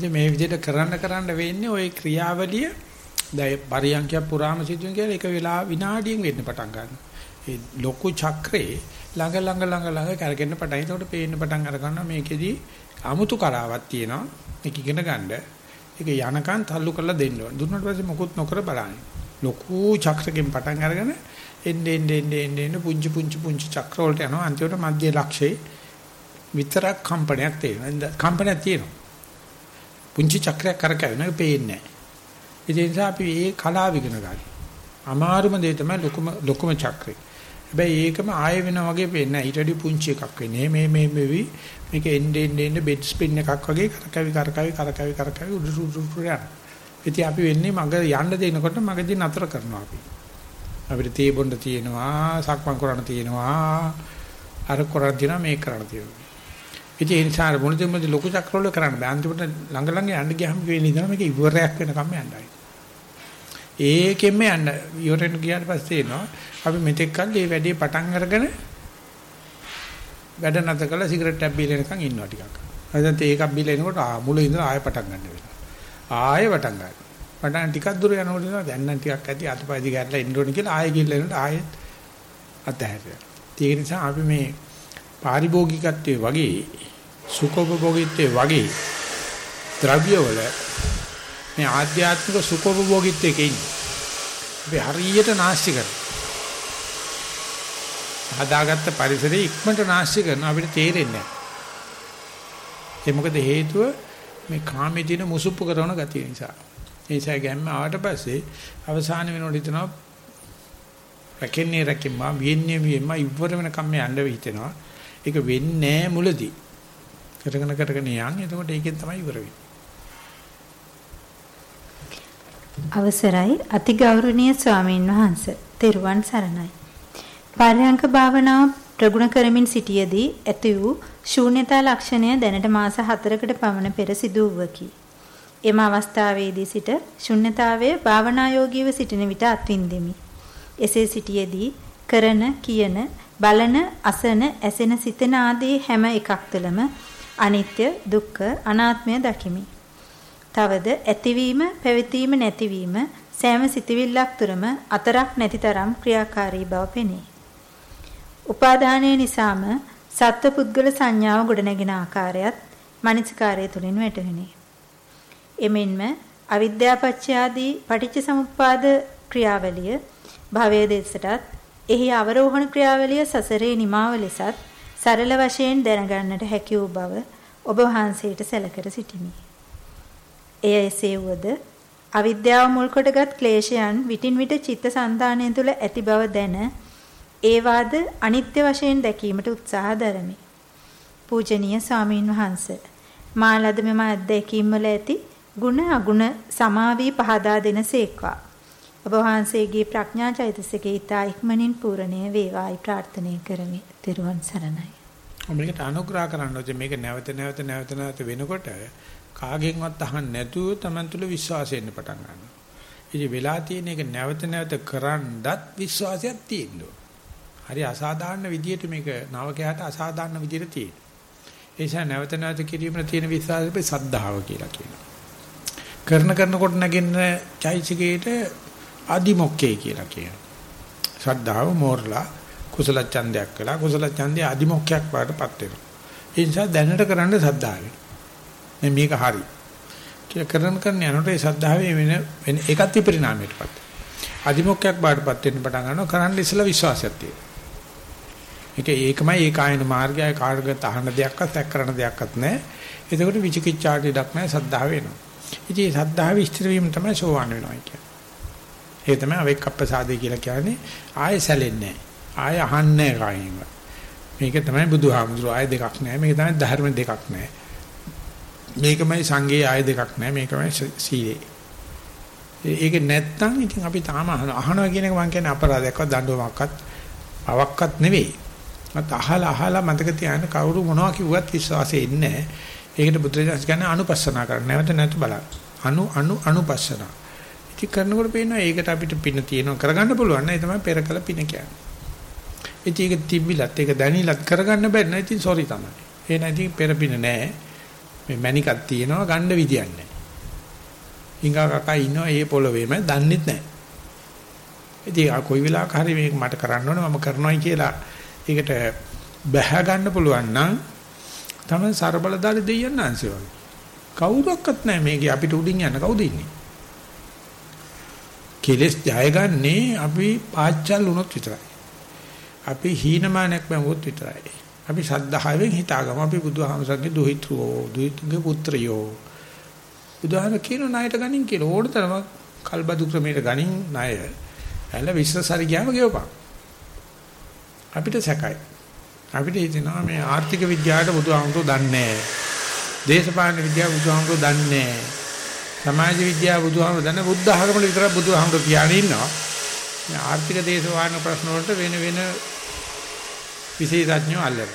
අද මේ විදිහට කරන්න කරන්න වෙන්නේ ওই ක්‍රියාවලිය දැන් පරියන්කයක් පුරාම සිදුවෙන කියලා එක වෙලා විනාඩියෙන් වෙන්න පටන් ගන්නවා. ඒ ලොකු චක්‍රේ ළඟ ළඟ ළඟ ළඟ කරගෙන පටන් ඒකට පේන්න පටන් අර ගන්නවා මේකෙදි අමුතු කලාවක් තියෙනවා. මේක ඉගෙන ගන්න. ඒක යනකන් තල්ලු කරලා දෙන්න ඕන. දුන්නාට පස්සේ මොකුත් නොකර බලන්න. ලොකු චක්‍රකින් පටන් අරගෙන එන්නේ එන්නේ එන්නේ එන්නේ පුංචි පුංචි පුංචි චක්‍ර වලට යනවා අන්තිමට මධ්‍ය ලක්ෂයේ විතරක් කම්පනයක් තියෙනවා. කම්පනයක් තියෙනවා. පුංචි චක්‍රයක් කරකැවෙන එක පේන්නේ නැහැ. ඒ නිසා අපි මේ කලාව ඉගෙන ගන්න. අමාරුම දේ තමයි ලොකුම ලොකුම චක්‍රය. හැබැයි ඒකම ආයෙ වෙනා වගේ පේන්නේ නැහැ. ඊට වඩා පුංචි එකක් වෙන්නේ. මේ මේ මෙවි මේක එන්නේ එන්නේ බෙඩ් ස්පින් එකක් වගේ කරකැවි කරකැවි කරකැවි කරකැවි උඩු උඩු උඩු යන. ඉතින් අපි වෙන්නේ මග යන්න දෙනකොට මගදී නතර කරනවා අපි. අපිට තේ බොන්න තියෙනවා, සක්මන් කරන්න තියෙනවා, අර කරන් තියෙනවා මේක කරන්න තියෙනවා. ඉතින් ඒ නිසා මොනද මොනද ලොකු චක්‍රවල කරන්න බෑ. අන්තිමට ළඟ ළඟ යන්න ගියාම වෙන්නේ ඉඳලා මේක ඉවරයක් වෙනකම් යන්නයි. ඒකෙම යන්න ඉවරෙන් ගියාට පස්සේ එනවා අපි මෙතෙක් කල් මේ වැඩේ පටන් අරගෙන වැඩ නැත කළා සිගරට් එකක් බීලා එනකන් ඉන්නවා ටිකක්. අද ඒකක් බීලා එනකොට ආ මුල ඉඳලා ආයෙ පටන් ගන්න වෙනවා. ආයෙ පටන් ගන්න. පටන් ටිකක් දුර යනකොට ඉන්නවා දැන් නම් ටිකක් ඇති අතපය දිග ඇරලා එන්න ඕනේ කියලා ආයෙ ගිහලා එනකොට ආයෙත් අතහැරියා. ඒක නිසා අපි මේ පාරිභෝගිකත්වයේ වගේ සුඛෝපභෝගීත්වයේ වගේ ද්‍රව්‍ය වල මේ ආධ්‍යාත්මික සුඛෝපභෝගීත්වයේ ඉන්නේ. අපි හරියට නාස්ති කරනවා. හදාගත්ත පරිසරයේ ඉක්මනට නාස්ති කරන අපිට තේරෙන්නේ නැහැ. ඒ මොකද හේතුව මේ කාමයේ තියෙන මුසුප්පු කරන ගතිය නිසා. ඒ නිසා ගැම්ම ආවට පස්සේ අවසාන වෙනකොට හිතනවා රැකෙන්නේ රැකෙම්මා වියන්නේ වියම්මා ඉවර වෙනකම් මේ යන්න හිතෙනවා. ඒක වෙන්නේ නැහැ මුලදී. කරගෙන කරගෙන යන් එතකොට ඒකෙන් තමයි ඉවර වෙන්නේ. අවසරයි අතිගෞරවනීය ස්වාමීන් වහන්ස තෙරුවන් සරණයි පර්යංක භාවනාව ප්‍රගුණ කරමින් සිටියේදී ඇති වූ ශූන්‍යතා ලක්ෂණය දැනට මාස 4කට පමණ පෙර සිදු වූවකි. එම අවස්ථාවේදී සිට ශූන්‍යතාවයේ භාවනායෝගීව සිටින විට අත්විඳෙමි. එසේ සිටියේදී කරන කියන බලන අසන ඇසෙන සිතන ආදී හැම එකක් තුළම අනිත්‍ය දුක්ඛ අනාත්මය දකිමි. තවද ඇතිවීම පැවතීම නැතිවීම සෑම සිතවිල්ලක් තුරම අතරක් නැතිතරම් ක්‍රියාකාරී බව පෙනේ. උපාදානය නිසාම සත්ව පුද්ගල සංඥාව ගොඩනැගෙන ආකාරයත් මනසිකාරය තුලින් වැටහෙනි. එමෙන්ම අවිද්‍යාපච්චයාදී පටිච්ච සමුප්පාද ක්‍රියාවලිය භවයේ දෙසටත් එහි අවරෝහණ ක්‍රියාවලිය සසරේ නිමාව ලෙසත් සරල වශයෙන් දැනගන්නට හැකි වූ බව ඔබ වහන්සේට සැලකර සිටිමි. එය එසේ වුවද අවිද්‍යාව මුල් කොටගත් ක්ලේශයන් විටින් විට චිත්ත සංතානය තුළ ඇති බව දැන ඒවාද අනිත්‍ය වශයෙන් දැකීමට උත්සාහ දරමි. පූජනීය ස්වාමීන් වහන්ස මා ලද මෙම අත්දැකීම් වල ඇති ಗುಣ අගුණ සමාවී පහදා දෙනසේක්වා. ඔබ වහන්සේගේ ප්‍රඥා චෛතසිකේ ඊතා ඉක්මනින් පූර්ණේ වේවායි ප්‍රාර්ථනා කරමි. ත්වන් සරණයි. මේකට අනුග්‍රහ කරන්න ඕනේ මේක නැවත නැවත නැවත නැවත වෙනකොට කාගෙන්වත් අහන්න නැතුව Taman තුල විශ්වාසයෙන් පටන් ගන්නවා. ඉතින් වෙලා තියෙන එක නැවත නැවත කරන්නත් විශ්වාසයක් තියෙනවා. හරි අසාධාරණ විදියට මේක නවකයාට අසාධාරණ විදියට තියෙනවා. ඒ නිසා නැවත නැවත කිරීමේ තියෙන විශ්වාසය සද්ධාව කියලා කියනවා. කරන කරනකොට නැගෙන චෛසිකේට අදිමොක්කේ කියලා කියනවා. ශ්‍රද්ධාව මෝරලා කුසල ඡන්දයක් කළා කුසල ඡන්දය අදිමොක්කයක් වඩටපත් වෙනවා. ඒ නිසා දැනට කරන්න සද්ධාවෙන්. මේ මේක හරි. කියලා කරන කරන යනකොට ඒ සද්ධාවේ වෙන වෙන ඒකත් විපරිණාමයටපත්. අදිමොක්කයක් බාටපත් වෙන්න පටන් ගන්නවා කරන්න ඉස්සලා විශ්වාසයක් තියෙනවා. මේක ඒකමයි ඒ කායන මාර්ගය කාර්යගත අහන දෙයක්වත් සැක කරන දෙයක්වත් නැහැ. එතකොට විචිකිච්ඡාට ඉඩක් නැහැ සද්ධාව වෙනවා. ඉතින් මේ සද්ධාව විස්තර වීම තමයි සෝවාන් වෙනවා කියන්නේ. ඒ තමයි අවෙක්කප්පසාදේ කියලා කියන්නේ ආයෙ සැලෙන්නේ නැහැ. ආයෙ අහන්නේ කායින්ව. මේක තමයි බුදුහාමුදුරුවෝ ආයෙ දෙකක් නැහැ. මේක තමයි ධර්ම දෙකක් නැහැ. මේකමයි සංගේ ආයෙ දෙකක් නැහැ. මේකමයි සීලේ. ඒක නැත්තම් ඉතින් අපි තාම අහනවා කියන එක මම කියන්නේ අපරාධයක්වත් දඬුවමක්වත් අවක්වත් නෙවෙයි. මත අහලා අහලා මතක තියාගන්න කවුරු මොනවා කිව්වත් විශ්වාසෙ ඉන්නේ නැහැ. ඒකට බුදුරජාණන් කියන්නේ අනුපස්සනා කරන්න. නැවත නැවත බලන්න. අනු අනු අනුපස්සනා. ඉතින් කරනකොට පේනවා ඒකට අපිට පින තියෙනවා කරගන්න පුළුවන් නේද? තමයි පෙරකල පින කියන්නේ. ඉතින් ඒක තිබිලත් ඒක දැනිලත් කරගන්න බැරි නම් ඉතින් සෝරි තමයි. ඒ නැති පෙර පින නැහැ. මේ මැනිකක් තියෙනවා ගන්න විදියක් නැහැ. හිඟා කකා ඉන්නවා ඒ පොළවේම දන්නෙත් නැහැ. ඉතින් කොයි වෙලාවක හරි මේක මට කරන්න ඕනේ මම කරනවායි කියලා ඒකට බැහැ ගන්න පුළුවන් නම් තමයි ਸਰබලදාරි දෙයයන් ආංශය වගේ. කවුරක්වත් නැහැ මේකේ අපිට උඩින් යන්න කවුද ඉන්නේ? කෙලස් ජයගන්නේ අපි පාච්චල් වුණොත් විතරයි. අපි හීනමානයක් බැලුවොත් විතරයි. අපි සද්ධාවෙන් හිතාගමු අපි බුදුහාමසගේ දුහිතෘෝ දුහිතගේ පුත්‍රයෝ. බුදුහාම කියන ණයට ගනින් කියලා ඕනතරම කල්බදු ක්‍රමයට ගනින් ණය. ඇල විශ්වාසරි ගියාම ගෙවපන්. අපිට සැකයි. අපිට හිතෙනවා මේ ආර්ථික විද්‍යාවට බුදුහාමුදුරු දන්නේ නැහැ. දේශපාලන විද්‍යාව බුදුහාමුදුරු දන්නේ නැහැ. සමාජ විද්‍යාව බුදුහාමුදුරු දන්නේ බුද්ධ ආගමට විතරක් බුදුහාමුදුරු කියන්නේ ඉන්නවා. මේ ආර්ථික දේශපාලන ප්‍රශ්න වලට වෙන වෙන විශේෂඥයෝ අල්ලන.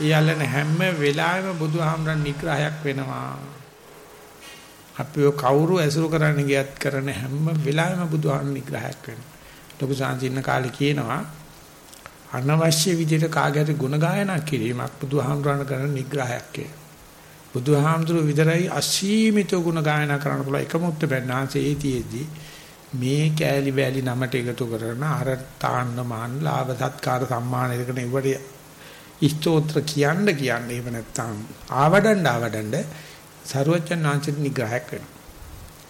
ඒ අල්ලන හැම වෙලාවෙම බුදුහාමුදුරන් නිග්‍රහයක් වෙනවා. අපිව කවුරු ඇසුරු කරන්න ගියත් කරන හැම වෙලාවෙම බුදුහාමුදුරන් නිග්‍රහයක් වෙනවා. ලොකු සාන්තින්න කාලේ කියනවා අනවශ්‍ය විදිහට කාගේට ගුණ ගායනා කිරීමක් බුදුහාමුදුරන් කරන නිග්‍රහයක් කියලා. බුදුහාමුදුරුවෝ විතරයි අසීමිත ගුණ ගායනා කරන්න පුළුවන් එකමුත් බැන්නාන්සේ ඒතිෙදී මේ කෑලි වැලි නමට එකතු කරන අර තාන්න මාන ලාභ සත්කාර සම්මාන දෙකන ඉවට ඉස්තෝත්‍ර කියන්න කියන්නේ එහෙම නැත්නම් ආවඩන්න ආවඩන්න සරුවචන් ආංශික නිග්‍රහයක් වෙනවා.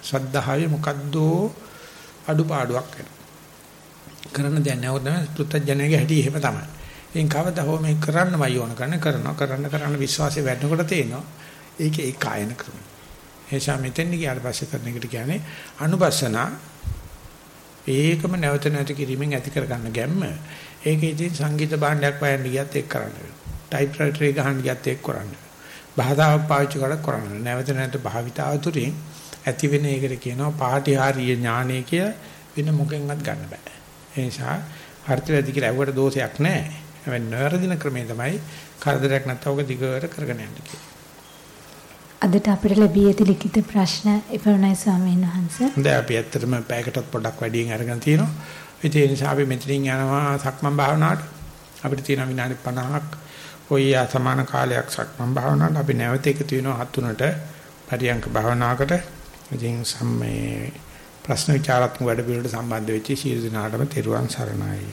ශ්‍රද්ධාවේ මොකද්දෝ අඩුපාඩුවක් වෙනවා. කරන්න දෙයක් නැවත පෘථජනගේ හැටි එහෙම තමයි. ඉතින් කවදා හෝ මේ කරන්නමයි ඕන කරන කරනවා කරන්න කරන්න විශ්වාසය වැඩනකොට තේනවා. ඒකේ ඒ කායන ක්‍රමය. එනිසා මෙතෙන් ගියාට පස්සේ කරන එකට කියන්නේ අනුපස්සනා ඒකම නැවත නැවත කිරීමෙන් ඇති කරගන්න ගැම්ම. ඒක ඉතින් සංගීත භාණ්ඩයක් වයන්න ගියත් ඒක කරන්න වෙනවා. ටයිප්‍රයිටර් එක ගහන්න ගියත් ඒක කරන්න වෙනවා. භාෂාවක් පාවිච්චි කරලා කරන්න. නැවත නැවත භාවිතාව තුරින් ඇති වෙන එකට කියනවා පාටිහාරීය ඥානය කියලා වෙන මොකෙන්වත් ගන්න බෑ. ඒ නිසා හර්ථ වැඩි කියලා ඇව්වට දෝෂයක් නැහැ. හැබැයි නොවැරදින ක්‍රමේ තමයි කරදරයක් නැත්නම් ඔක දිගට කරගෙන යන්න කියන්නේ. අදට අපිට ලැබී ඇති ලිඛිත ප්‍රශ්න එපමණයි ස්වාමීන් වහන්සේ. දැන් අපි ඇත්තටම පැයකටත් පොඩ්ඩක් වැඩියෙන් අරගෙන තිනවා. ඒ නිසා අපි මෙතනින් යනවා සක්මන් භාවනාවට. අපිට තියෙන විනාඩි 50ක් ඔය සමාන කාලයක් සක්මන් භාවනාවට අපි නැවත එකතු වෙනවා හත් තුනට පරියංක භාවනාවකට. ඉතින් සම්මේ ප්‍රශ්න විචාරාත්මක වැඩ පිළිවෙලට සම්බන්ධ වෙච්ච සියලු දෙනාටම තෙරුවන් සරණයි.